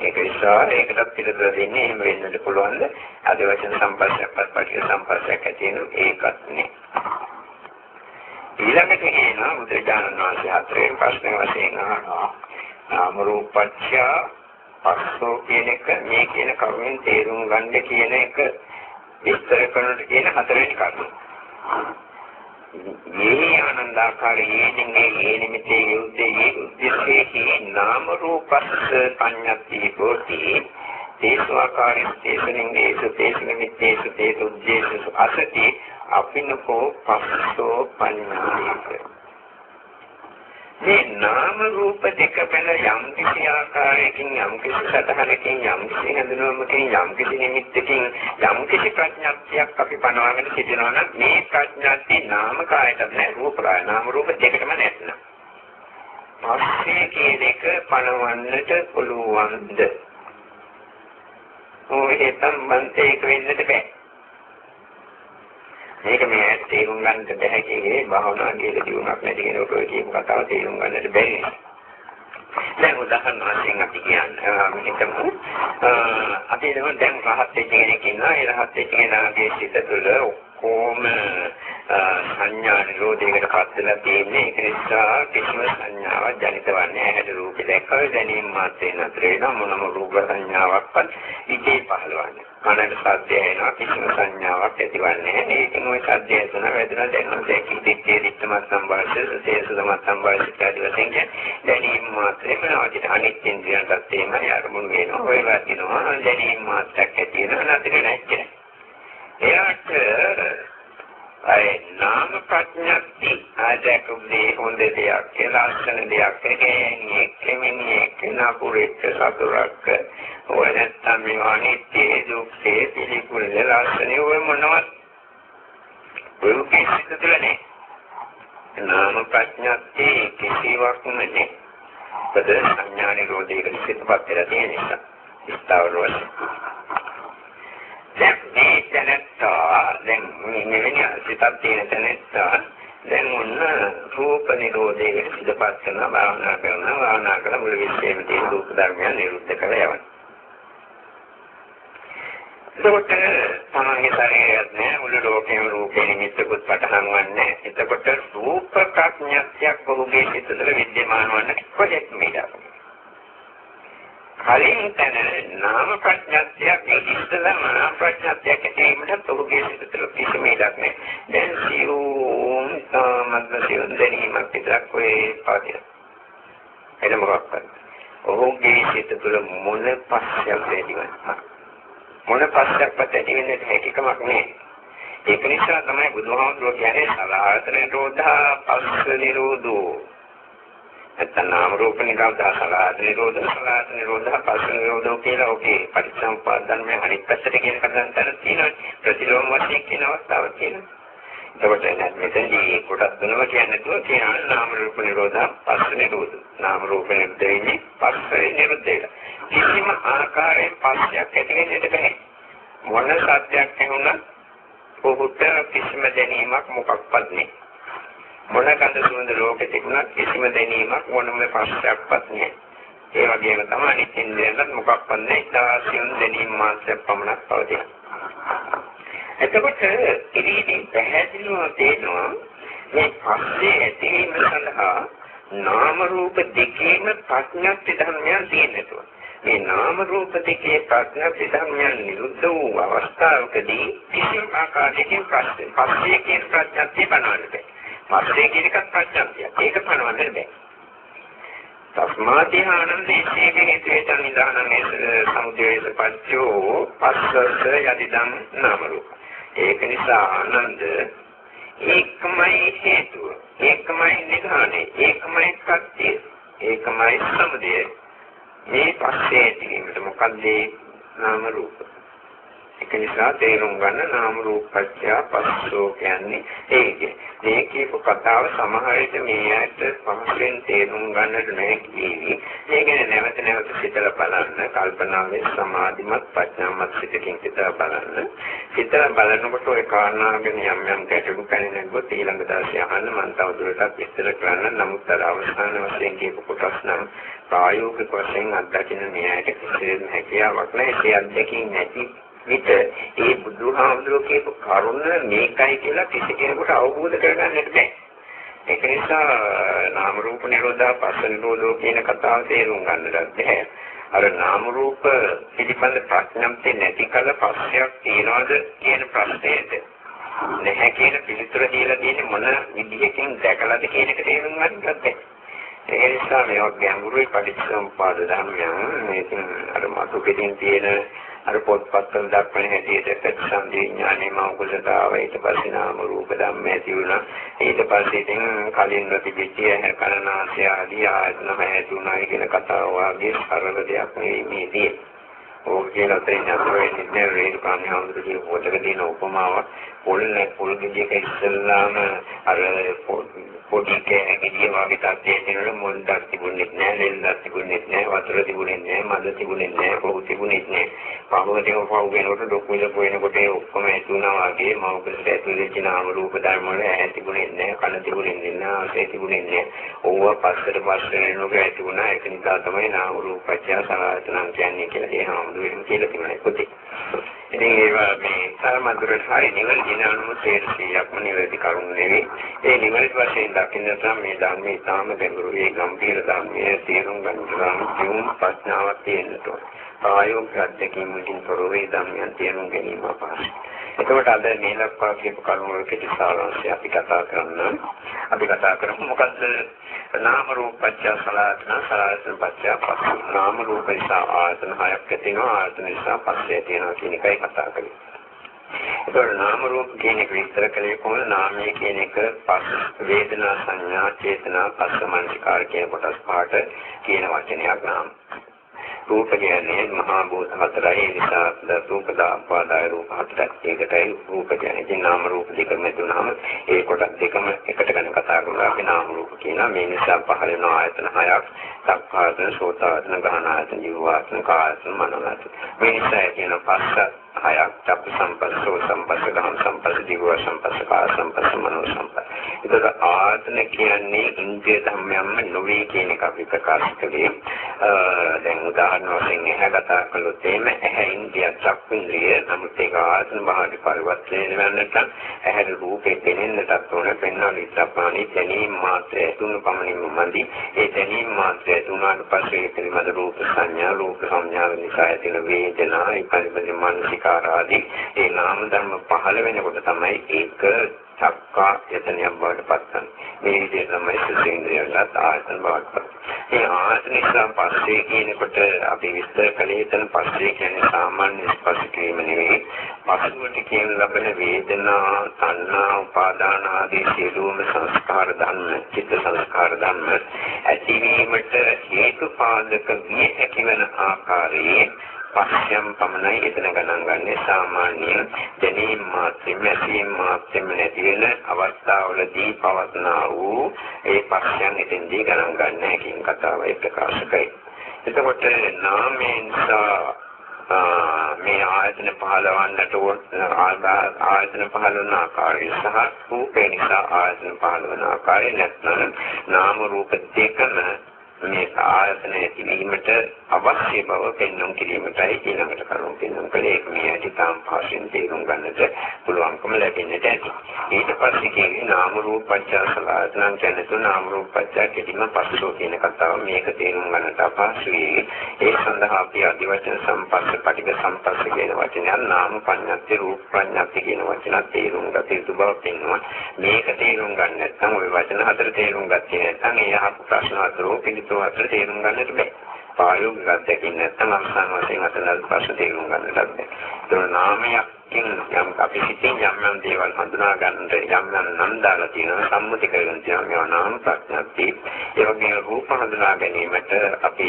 ඒක නිසා ඒකටත් පිළිතුර දෙන්නේ එහෙම වෙන්නත් පුළුවන්ද? අධිවචන සම්පස්සයක් පටිඝ සම්පස්සයක් ඇති වෙන ඒකත් නේ. ඊළඟට කියනවා බුදුරජාණන් වහන්සේ හතරෙන් ප්‍රශ්න වශයෙන් අහනවා. නාම රූපච්ඡ පස්සෝ කියන එක මේ කියන කරුණෙන් තේරුම් ගන්න කියන එක විස්තර කරනට කියන හතරෙන් කරුණ. මේ ආනන්දාකාරයේ නිගේ ඒ නිමිතේ යුද්ධේ ඒ උද්දේශයේ නාම රූපස්ස පඤ්ඤති හෝති. තේසු ආකාරයෙන් තේසුනින් ඒසු තේසු නිමිත්තේසු තේසු උද්දේශසු අසති. අපිනකෝ පස්සෝ පඤ්ඤායක මේ නාම රූප දෙක බැල යම් කිසි ආකාරයකින් යම් කිසි සතහනකින් යම් කිසි හඳුනීමකින් යම් කිසි නිමිත්තකින් යම් කිසි ප්‍රඥාක්තියක් අපි පනවගෙන සිටිනවා නම් මේ ප්‍රඥාක්තිය නාම කායයට නැහැ රූප කාය. නාම රූප දෙකටම නැත්නම්. පස්සේ කියන එක පනවන්නට පුළුවන්ද? ඔය සම්බන්ධයක වෙන්නට බෑ. මේක මේ තේරුම් ගන්නට බැහැ කියන්නේ භාවනා කියලා දිනුවක් නැති කෙනෙකුට ඔය කියපු කතාව තේරුම් ගන්නට බැහැ. දැන් උදාහරණ වශයෙන් අපි කියන්නේ හිතමු අපි දැන් රහත් වෙච්ච කෙනෙක් ඉන්නවා ඒ රහත් වෙච්ච කෙනාගේ සිත තුළ ඔක්කොම සංඥා නිරෝධයකට පත් වෙලා තියෙන්නේ. ඒක නිසා කිසිම සංඥාවක් ජනිත වන්නේ නැහැ. හැද රූපේ දැක්කම දැනීම මාත්‍රේ නතර වෙනවා. මොනම රූප සංඥාවක්වත් ඉතේ පහළවන්නේ කනට සද්දය එනවා කිසිම සංඥාවක් ඇතිවන්නේ නැහැ. ඒකෙන් ওই සද්දය තුන වැදෙනවා දැනෙනවා දැකී දිත්තේ දිත්තමත් සම්බාෂ සේසුදමත් සම්බාෂ ආදී වශයෙන් දැනීම මාත්‍රේ වෙනවා. අනිත් ඉන්ද්‍රියන්ටත් එහෙමයි අරමුණු වෙනවා. ඔය වදිනවා. දැනීම මාත්‍රයක් ඇති වෙනවා. නතර නැහැ එයාට අය නාම ප්‍රඥප්ති ආදකුනේ හොඳ දෙයක් කියලා අස්සන දෙයක්. කියන්නේ කෙමිනිය කෙනාපුරෙත් සතුරක් ඔය නැත්තම් මේ අනිත්‍ය දුක්ඛේ පිළිකුල් ලස්සනේ ඔය මොනවත් ඔය කිසිදු තුල නැහැ නාම ප්‍රඥප්ති කිසිවක් නෙමෙයි පද සංඥා නිරෝධයකට සිතපත් වෙලා තියෙන නිසා. ස්ථාවරවල දැන් මේ තැනත්තා දැන් මෙවැනි සිතක් තියෙන තැනත්තා දැන් ඔන්න රූප නිරෝධයකට සිදුපත් කරන භාවනා කරනවා භාවනා කරලා මුළු විශ්වයේම තියෙන රූප ධර්මයන් නිරුද්ධ කරලා යවනවා. එතකොට තමන්ගේ ශරීරයත් නෑ මුළු ලෝකෙම රූපේ නිමිත්තකුත් පටහන් වන්නේ. එතකොට රූප ප්‍රඥාක්ෂයක් ඔහුගේ සිත තුළ විද්‍යමාන වන්න කොහෙත් මිදක්. කලින් තැන නාම ප්‍රඥාත්යක් ඉස්සෙල්ලා නාම ප්‍රඥාත්යක් ඇතිවීමට ඔහුගේ සිත තුළ කිසිම ඉඩක් නැහැ. දැන් සියුම් සමග සියුම් දැනීමක් විතරක් ඔය පාදින. එන මොකක්ද? ඔහුගේ සිත තුළ මොන පස්සයක් දෙවිවන්නේ? මොන පස්සයක් ඇති වෙන්නේ හැකියාවක් නෑ. ඒක නිසා තමයි බුදුහාමුදුරුවෝ කියන්නේ සලායතන නිරෝධා පස්ස නිරෝධෝ නැත්නම් නාම රූප නිරෝධ සලආත නිරෝධ සලආත නිරෝධ පස්ස නිරෝධෝ කියලා ඔකේ පටිච්චසමුප්පාද ධර්මයේ අනිත් පැත්තට කියන කතාවක් තන තියෙනවා. ප්‍රතිලෝම වශයෙන් කියන අවස්ථාවක් තියෙනවා. එතකොට මෙතනදී කොටස් තුනම කියන්නේ තුන කියනවා නාම රූප නිරෝධ පස්ස නිරෝධ. නාම රූප නිරෝධයේ පස්ස නිරෝධය කිසිම ආකාරයෙන් පස්සයක් ඇති වෙන්නට බෑ මොන සත්‍යයක් ඇහුණත් ඔහුට කිසිම දැනීමක් මොකක්වත් නෑ මොන කඳ සුවඳ ලෝකෙ තිබුණත් කිසිම දැනීමක් මොනම පස්සක්වත් නැහැ. ඒ වගේම තමයි අනිත් ඉන්ද්‍රියන්වත් මොකක්වත් නැහැ. ඉතාසියුන් දැනීම මාත්‍රයක් පමණක් පවතින. එතකොට ඉතින් පැහැදිලිව තේනවා මේ පස්සේ ඇතිවීම සඳහා නාම රූප දෙකේම ප්‍රඥප්ති ධර්මයන් තියෙනවා. මේ නාම රූප දෙකේ ප්‍රඥප්ති ධර්මයන් නිරුද්ධ වූ අවස්ථාවකදී කිසිම ආකාරයකින් පස්සේ කියන ප්‍රඥප්තිය බලන්නේ මත්තේ කියන එකත් ප්‍රඥාක්තිය. ඒක පනවන්න බෑ. තස්මාති ආනන්දේ සීගේ හේතුයට නිදානං සමුදේශ පච්චෝ පස්සස යදිදං නාම රූප. ඒක නිසා ආනන්ද ඒකමයි හේතුව. ඒකමයි නිදානේ. ඒකමයි සත්‍ය. ඒකමයි සමුදය. මේ පස්සේ ඇතිවීමට මොකද්ද නාම රූප? ඒක නිසා තේරුම් ගන්න නාම රූප පත්‍ය පස්සෝ කියන්නේ ඒක. මේ කියපු කතාව සමහර විට මේ ඇත්ත පහසෙන් තේරුම් ගන්නට නැහැ මේ ගැන නැවත නැවත හිතලා බලන්න කල්පනාවේ සමාධිමත් ප්‍රඥාමත් සිතකින් හිතලා බලන්න. හිතලා බලනකොට ওই කාරණාගෙන යම් යම් ගැටලු පැනෙනකොට ඊළඟ දවසේ අහන්න මම තවදුරටත් විස්තර කරන්න නමුත් අර අවසාන වශයෙන් කියපු කොටස් නම් ප්‍රායෝගික වශයෙන් අත්දකින්න මේ ඇයට කිසිම හැකියාවක් නැහැ. ඒ අත්දැකීම් නැති විට ඒ බුදුහාමුදුරුවෝ කියපු කරුණ මේකයි කියලා කිසි කෙනෙකුට අවබෝධ කරගන්නට බෑ. ඒක නිසා නාම රූප නිරෝධා පස්ස නිරෝධෝ කියන කතාව තේරුම් ගන්නට බෑ. අර නාම රූප පිළිබඳ ප්‍රඥාන්තේ නැති කල පස්සයක් තියනවාද කියන ප්‍රශ්නයට නැහැ කියන පිළිතුර දීලා තියෙන්නේ මොන විදිහකින් දැකලාද කියන එක තේරුම් ගන්නත් බෑ. ඒ නිසා මේවා ගැඹුරුයි පටිච්චසමුපාද ධර්මයන් මේකෙන් අර මතු පිටින් තියෙන අර පොත්පත්වල දක්වන හැටියට ප්‍රතිසන්දි විඥානයේ මෞකසතාව ඊට පස්සේ නාම රූප ධම්ම ඇති වුණා ඊට පස්සේ ඉතින් කලින් නොතිබිච්ච හැකරනාසය ආදී ආයතන හැදුණා කියන කතාව වාගේ සරල දෙයක් නෙවෙයි මේ තියෙන්නේ. ඕක කියන අතරින් අතර වෙන්නේ නැහැ. රේල් කාණ්‍ය හඳුරු කියන පොතක තියෙන උපමාව පොල් පොල් ගෙඩියක ඉස්සල්ලාම අර පොඩි කෑගිරිය වගේ තත්ත්වයේ තියෙනවල මුල්දක් තිබුණේ නැහැ, ලෙල්ලක් තිබුණේ නැහැ, වතුර තිබුණේ නැහැ, මද තිබුණේ නැහැ, පොහු තිබුණේ නැහැ. පහවදේ පහු වෙනකොට ඩොක් විල පොයනකොට ඒ ඔක්කොම ඇතුණා වගේ මෞකසට ඇතුළේ තියෙන නාම රූප ධර්ම වල ඇහැ තිබුණේ නැහැ, කන තිබුණේ නැහැ, ආසය තිබුණේ නැහැ. ඕවා පස්සට පස්සට එනකොට ඇතුණා ඒක නිසා තමයි නාම රූප පත්‍ය සලආයතන කියන්නේ කියලා ඒ හැමෝම කියලා තිබුණේ පොතේ. ඉතින් ඒවා මේ තරමදුරට හරි නිවැරදි නමුත් තේරෙසියක්ම නිවැරදි කරුණු නෙවෙයි. ඒ නිවැරදි වශයෙන් දකින්න නම් මේ ධර්මයේ තාම ගැඹුරු ඒ ගම්භීර ධර්මයේ තේරුම් ගන්න නම් ප්‍රඥාවක් තියෙන්න ඕන. ආයෝග අධ්‍යක්ෂකින් තොරව ඒ ධර්මයන් තේරුම් ගැනීම අපහසුයි. එතකොට අද මේ ලක්වා කියපු කරුණු වල කෙටි සාරාංශය අපි කතා කරන්න. අපි කතා කරමු මොකද්ද නාම රූප පත්‍ය සලආතන සලආතන පත්‍ය පස්ස නාම රූප නිසා ආයතන හයක් ඇතිවෙනවා ආයතන නිසා පස්සේ තියෙනවා කියන එකයි කතා කරන්නේ. ඒතකොට නාම රූප කියන එක විස්තර කළේ කොහොමද නාමය කියන එක පස්ස වේදනා සංඥා චේතනා පස්ස මනසිකාර කියන කොටස් පහට කියන වචනයක් නාම. රූප කියන්නේ මහා භූත හතරයි. ඒ නිසා රූප දාපාදාය රූප හතරක් ඒකටයි රූප කියන්නේ ඉතින් නාම රූප දෙකම තුනම ඒ කොටස් දෙකම එකට ගන්න කතා කරලා අපි නාම රූප කියනවා. මේ නිසා පහළ වෙන ආයතන හයක් සක්කායතන සෝතායතන ගහනායතන ජීවායතන කායතන මනෝයතන මේ නිසා කියන පස්ස හයක් චක්ක සම්පස්සෝ සම්පස්ස ගහන සම්පස්ස දිව සම්පස්ස කාය සම්පස්ස මනෝ සම්පස්ස. ඒකට ආයතන කියන්නේ ඉන්ද්‍රිය ධර්මයන්ම නොවේ කියන එක අපි ප්‍රකාශ කළේ. දැන් උදාහරණ වශයෙන් එහා කතා කළොත් එහෙම ඇහැ ඉන්ද්‍රිය චක්ක ඉන්ද්‍රිය නමුත් ඒක ආයතන බාහිර පරිවර්තනය වෙනට ඇහැ රූපේ පෙනෙන්නටත් ඕන පෙන්වන ඉස්සපාණි දැනීම මාත්‍රය තුන පමණින්ම මදි. ඒ දැනීම මාත්‍රය තුනට පස්සේ පිළිමද රූප සංඥා රූප සංඥා නිසා ඇතිවන වේදනා ඒ පරිබඳ මානසික සංස්කාර ආදී ඒ නාම ධර්ම පහළ වෙනකොට තමයි ඒක චක්කා යතනයක් බවට පත් වෙන්නේ. මේ විදිහට තමයි සුසේන්ද්‍රයන්ට ආයතන බවට පත් ඒ ආයතන නිසා පස්සේ කියනකොට අපි විස්තර කළේ එතන පස්සේ කියන්නේ සාමාන්‍ය ස්පර්ශ කිරීම නෙවෙයි. පසුවට කියන ලබන වේදනා, සංනා, උපාදාන ආදී සියලුම සංස්කාර ධර්ම, චිත්ත සංස්කාර ධර්ම ඇතිවීමට හේතු පාදක විය හැකි වන ආකාරයේ පස්යම් පමණයි එතන ගණන් ගන්නේ සාමාන්‍ය දැනීම් මාත්‍රෙම ඇසීම් මාත්‍රෙම නැති වෙන අවස්ථාවලදී පවත්නා වූ ඒ පස්යන් එතෙන්දී ගණන් ගන්න කියන කතාවයි ප්‍රකාශ කරේ. එතකොට නාමයෙන් මේ ආයතන පහළවන්නට ආයතන පහළවන ආකාරය සහ රූපේ නිසා ආයතන පහළවන ආකාරය නැත්නම් නාම රූප දෙකම මේ ආයතන ඇතිවීමට අවශ්‍ය බව පෙන්වන්න කිරීමටයි ඊළඟට කරුණු පෙන්වන්න කලේ ඒක මේ ඇති තාම පාසෙන් තේරුම් ගන්නට පුළුවන්කම ලැබෙන්නට ඇති. ඊට පස්සේ කියන්නේ නාම රූප පත්‍ය සලආයතන කියන්නේ නාම රූප පත්‍ය කෙටිම පස්සෝ කියන කතාව මේක තේරුම් ගන්නට අපහසුයි. ඒ සඳහා අපි අධිවචන සම්පස්ස පටික සම්පස්ස කියන වචනයන් නාම පඤ්ඤාති රූප පඤ්ඤාති කියන වචන තේරුම් ගත යුතු බව පෙන්වනවා. මේක තේරුම් ගන්න නැත්නම් ওই වචන හතර තේරුම් ගත්තේ නැත්නම් ඒ අහපු ප්‍රශ්න අතර පිළිතුරු හේතු අතර තේරුම් ගන්නට බෑ. ප්‍රායෝගික අත්දැකීම් නැත්නම් අවසාන වශයෙන් අතන ප්‍රශ්න තේරුම් ගන්නට බෑ. ඒක නාමයකින් යම් අපි සිතින් යම් යම් දේවල් හඳුනා ගන්නට යම් යම් නම් දාලා තියෙනවා සම්මුති කරගෙන තියෙනවා. නාම ප්‍රඥාති. ඒ වගේම රූප හඳුනා ගැනීමට අපි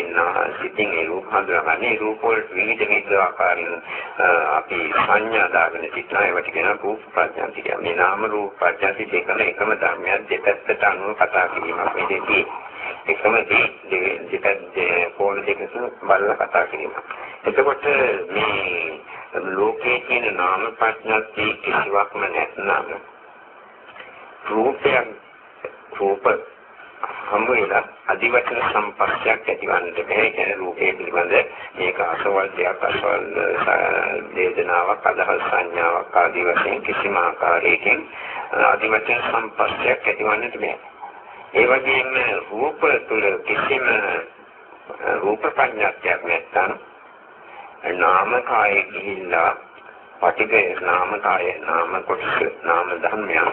සිතින් ඒ රූප හඳුනාගන්නේ රූප වල විවිධ විවිධ ආකාරයෙන් අපි සංඥා දාගෙන සිටිනා ඒවට කියන රූප ප්‍රඥාති කියන්නේ නාම රූප ප්‍රඥාති දෙකම එකම ධර්මයක් දෙපැත්තට අනුව කතා කිරීමක් මෙතනදී එකම දේ දෙපැත්තේ පොල් දෙක බලලා කතා කිරීම. එතකොට මේ ලෝකයේ තියෙන නාම ප්‍රඥාති කිසිවක්ම නැත්නම් රූපයක් රූප හමු වෙලා අධිවචන සම්පස්සයක් ඇතිවන්නට බැහැ කියන රූපේ පිළිබඳ මේක අසවල් දෙයක් අසවල් වේදනාවක් අදහස් සංඥාවක් ආදී වශයෙන් කිසිම ආකාරයකින් අධිවචන සම්පස්සයක් ඇතිවන්නට බැහැ ඒ වගේම රූප තුල කිසිම රූප සංඥාවක් නැත්නම් නාම කායේ ගිහිල්ලා පටිඝය නාම කාය නාම කොටස නාම ධර්මයන්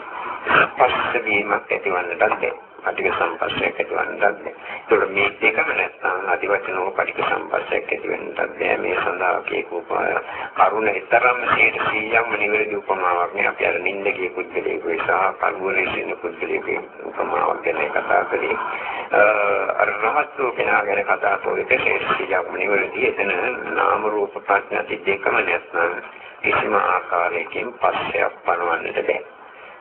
ස්පර්ශ වීමක් ඇතිවන්නට බැහැ. පටික සම්පස්සයක් ඇතිවන්නත් බැහැ. ඒකට මේ දෙකම නැත්නම් අදිවචනෝ පටික සම්පස්සයක් ඇති වෙන්නත් බැහැ. මේ සඳහා කියපු කරුණ ඊතරම් 100ක්ම නිවැරදි උපමාවක් නේ අපි අර නින්දකේ පුද්ගලයෙකු සහ කල්වලේ ඉන්න පුද්ගලයෙකු උපමාවක් ගැන කතා කරේ. අර රහත්ෝ කෙනා ගැන කතා කරේ 100ක්ම නිවැරදි එතන නාම රූප ප්‍රඥා දෙකම නැත්නම් කිසිම ආකාරයකින් පස්සයක් පනවන්නට බැහැ.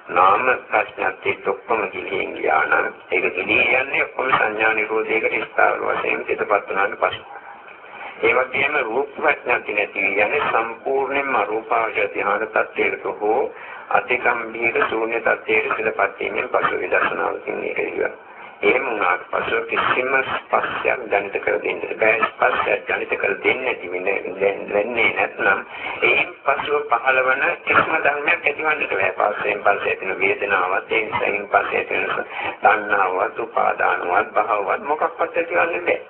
නාම ප්‍රශ්නත් ඔක්කොම ගිලින් ගියා නම් ඒක ගිලින් යන්නේ ඔක්කොම සංඥා නිරෝධයකට ස්ථාවර වශයෙන් පිටපත් වුණාට පස්සේ. ඒ වගේම රූප ප්‍රඥාති නැති යන්නේ සම්පූර්ණයෙන්ම රූපාවචර ධ්‍යාන තත්ත්වයට හෝ අතිගම්භීර ශූන්‍ය තත්ත්වයට සිලපත් වීමෙන් පසු විදර්ශනාවකින් ඒක ඉවරයි. එහෙම වුණාට පස්සේ කිසිම ස්පර්ශයක් දැනිත කර දෙන්න බෑ ස්පර්ශයක් දැනිත කර දෙන්නේ නැති වෙන්නේ නැත්නම් ඒ පස්ව පහළවන කිසිම ධර්මයක් ඇතිවන්නට බෑ. පස්යෙන් පස්සේ ඇතින වේදනාවත් ඒ නිසායින් පස්සේ ඇතින තණ්හාවත් උපාදානවත් භවවත් මොකක්වත් ඇතිවන්නේ බෑ.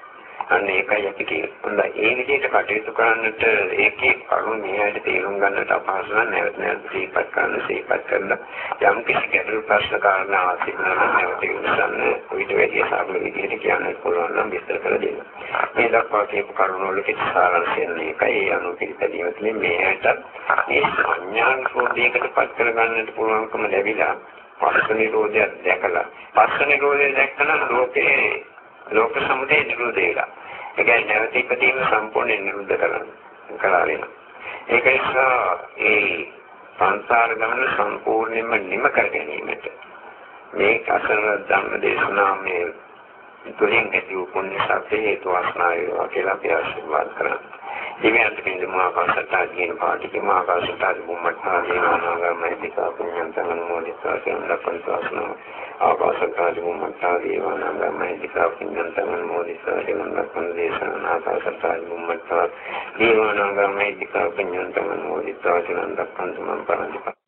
අන්න ඒකයි අපි කියන්නේ. හොඳයි. ඒ විදිහට කටයුතු කරන්නට ඒකේ කරුණු මෙහෙයට තේරුම් ගන්නට අපහසු නම් නැවත නැවත සිහිපත් කරන්න සිහිපත් කරලා යම් කිසි ගැටළු ප්‍රශ්න කාරණා අවශ්‍යනවා නම් නැවත විමසන්න ඊට වැඩි සාකච්ඡා විදිහට කියන්න පුළුවන් නම් විස්තර කර දෙන්න. මේ දක්වා කියපු කරුණු වල කිසි සාරාංශයක් නෑ. ඒ අනුව පිළිපැදීම තුළින් මෙහෙයට මේ සංඥාන් රෝධයකට පත් කර ගන්නට පුළුවන්කම ලැබිලා පස්ස නිරෝධයක් දැකලා පස්ස නිරෝධය දැක්කම ලෝකේ ලෝක සමුදය නිරෝධ වෙලා. ඒ කියන්නේ නැවත ඉපදීම සම්පූර්ණයෙන් නිරුද්ධ කරන්න කලා වෙනවා. ඒක නිසා ඒ සංසාර ගමන සම්පූර්ණයෙන්ම නිම කර ගැනීමට මේ අසන ධම්ම දේශනාවේ තුලින් ඇති වූ පුණ්‍ය ශක්තිය හේතු වාසනා වේවා කියලා අපි ආශිර්වාද කරනවා. දිව්‍යන්ත බින්දු මහාකාශතා කියන පාටික මහාකාශතා බුම්මඨා දේවානාගමයිතිකා පුඤ්ඤන්තං අනුමෝදිතා කියන ලක්ෂණ ආකාශතා බුම්මඨා දේවානාගමයිතිකා පුඤ්ඤන්තං අනුමෝදිතා කියන ලක්ෂණ දේශනා ආකාශතා බුම්මඨා දේවානාගමයිතිකා පුඤ්ඤන්තං අනුමෝදිතා කියන ලක්ෂණ මම් පරන්තිපා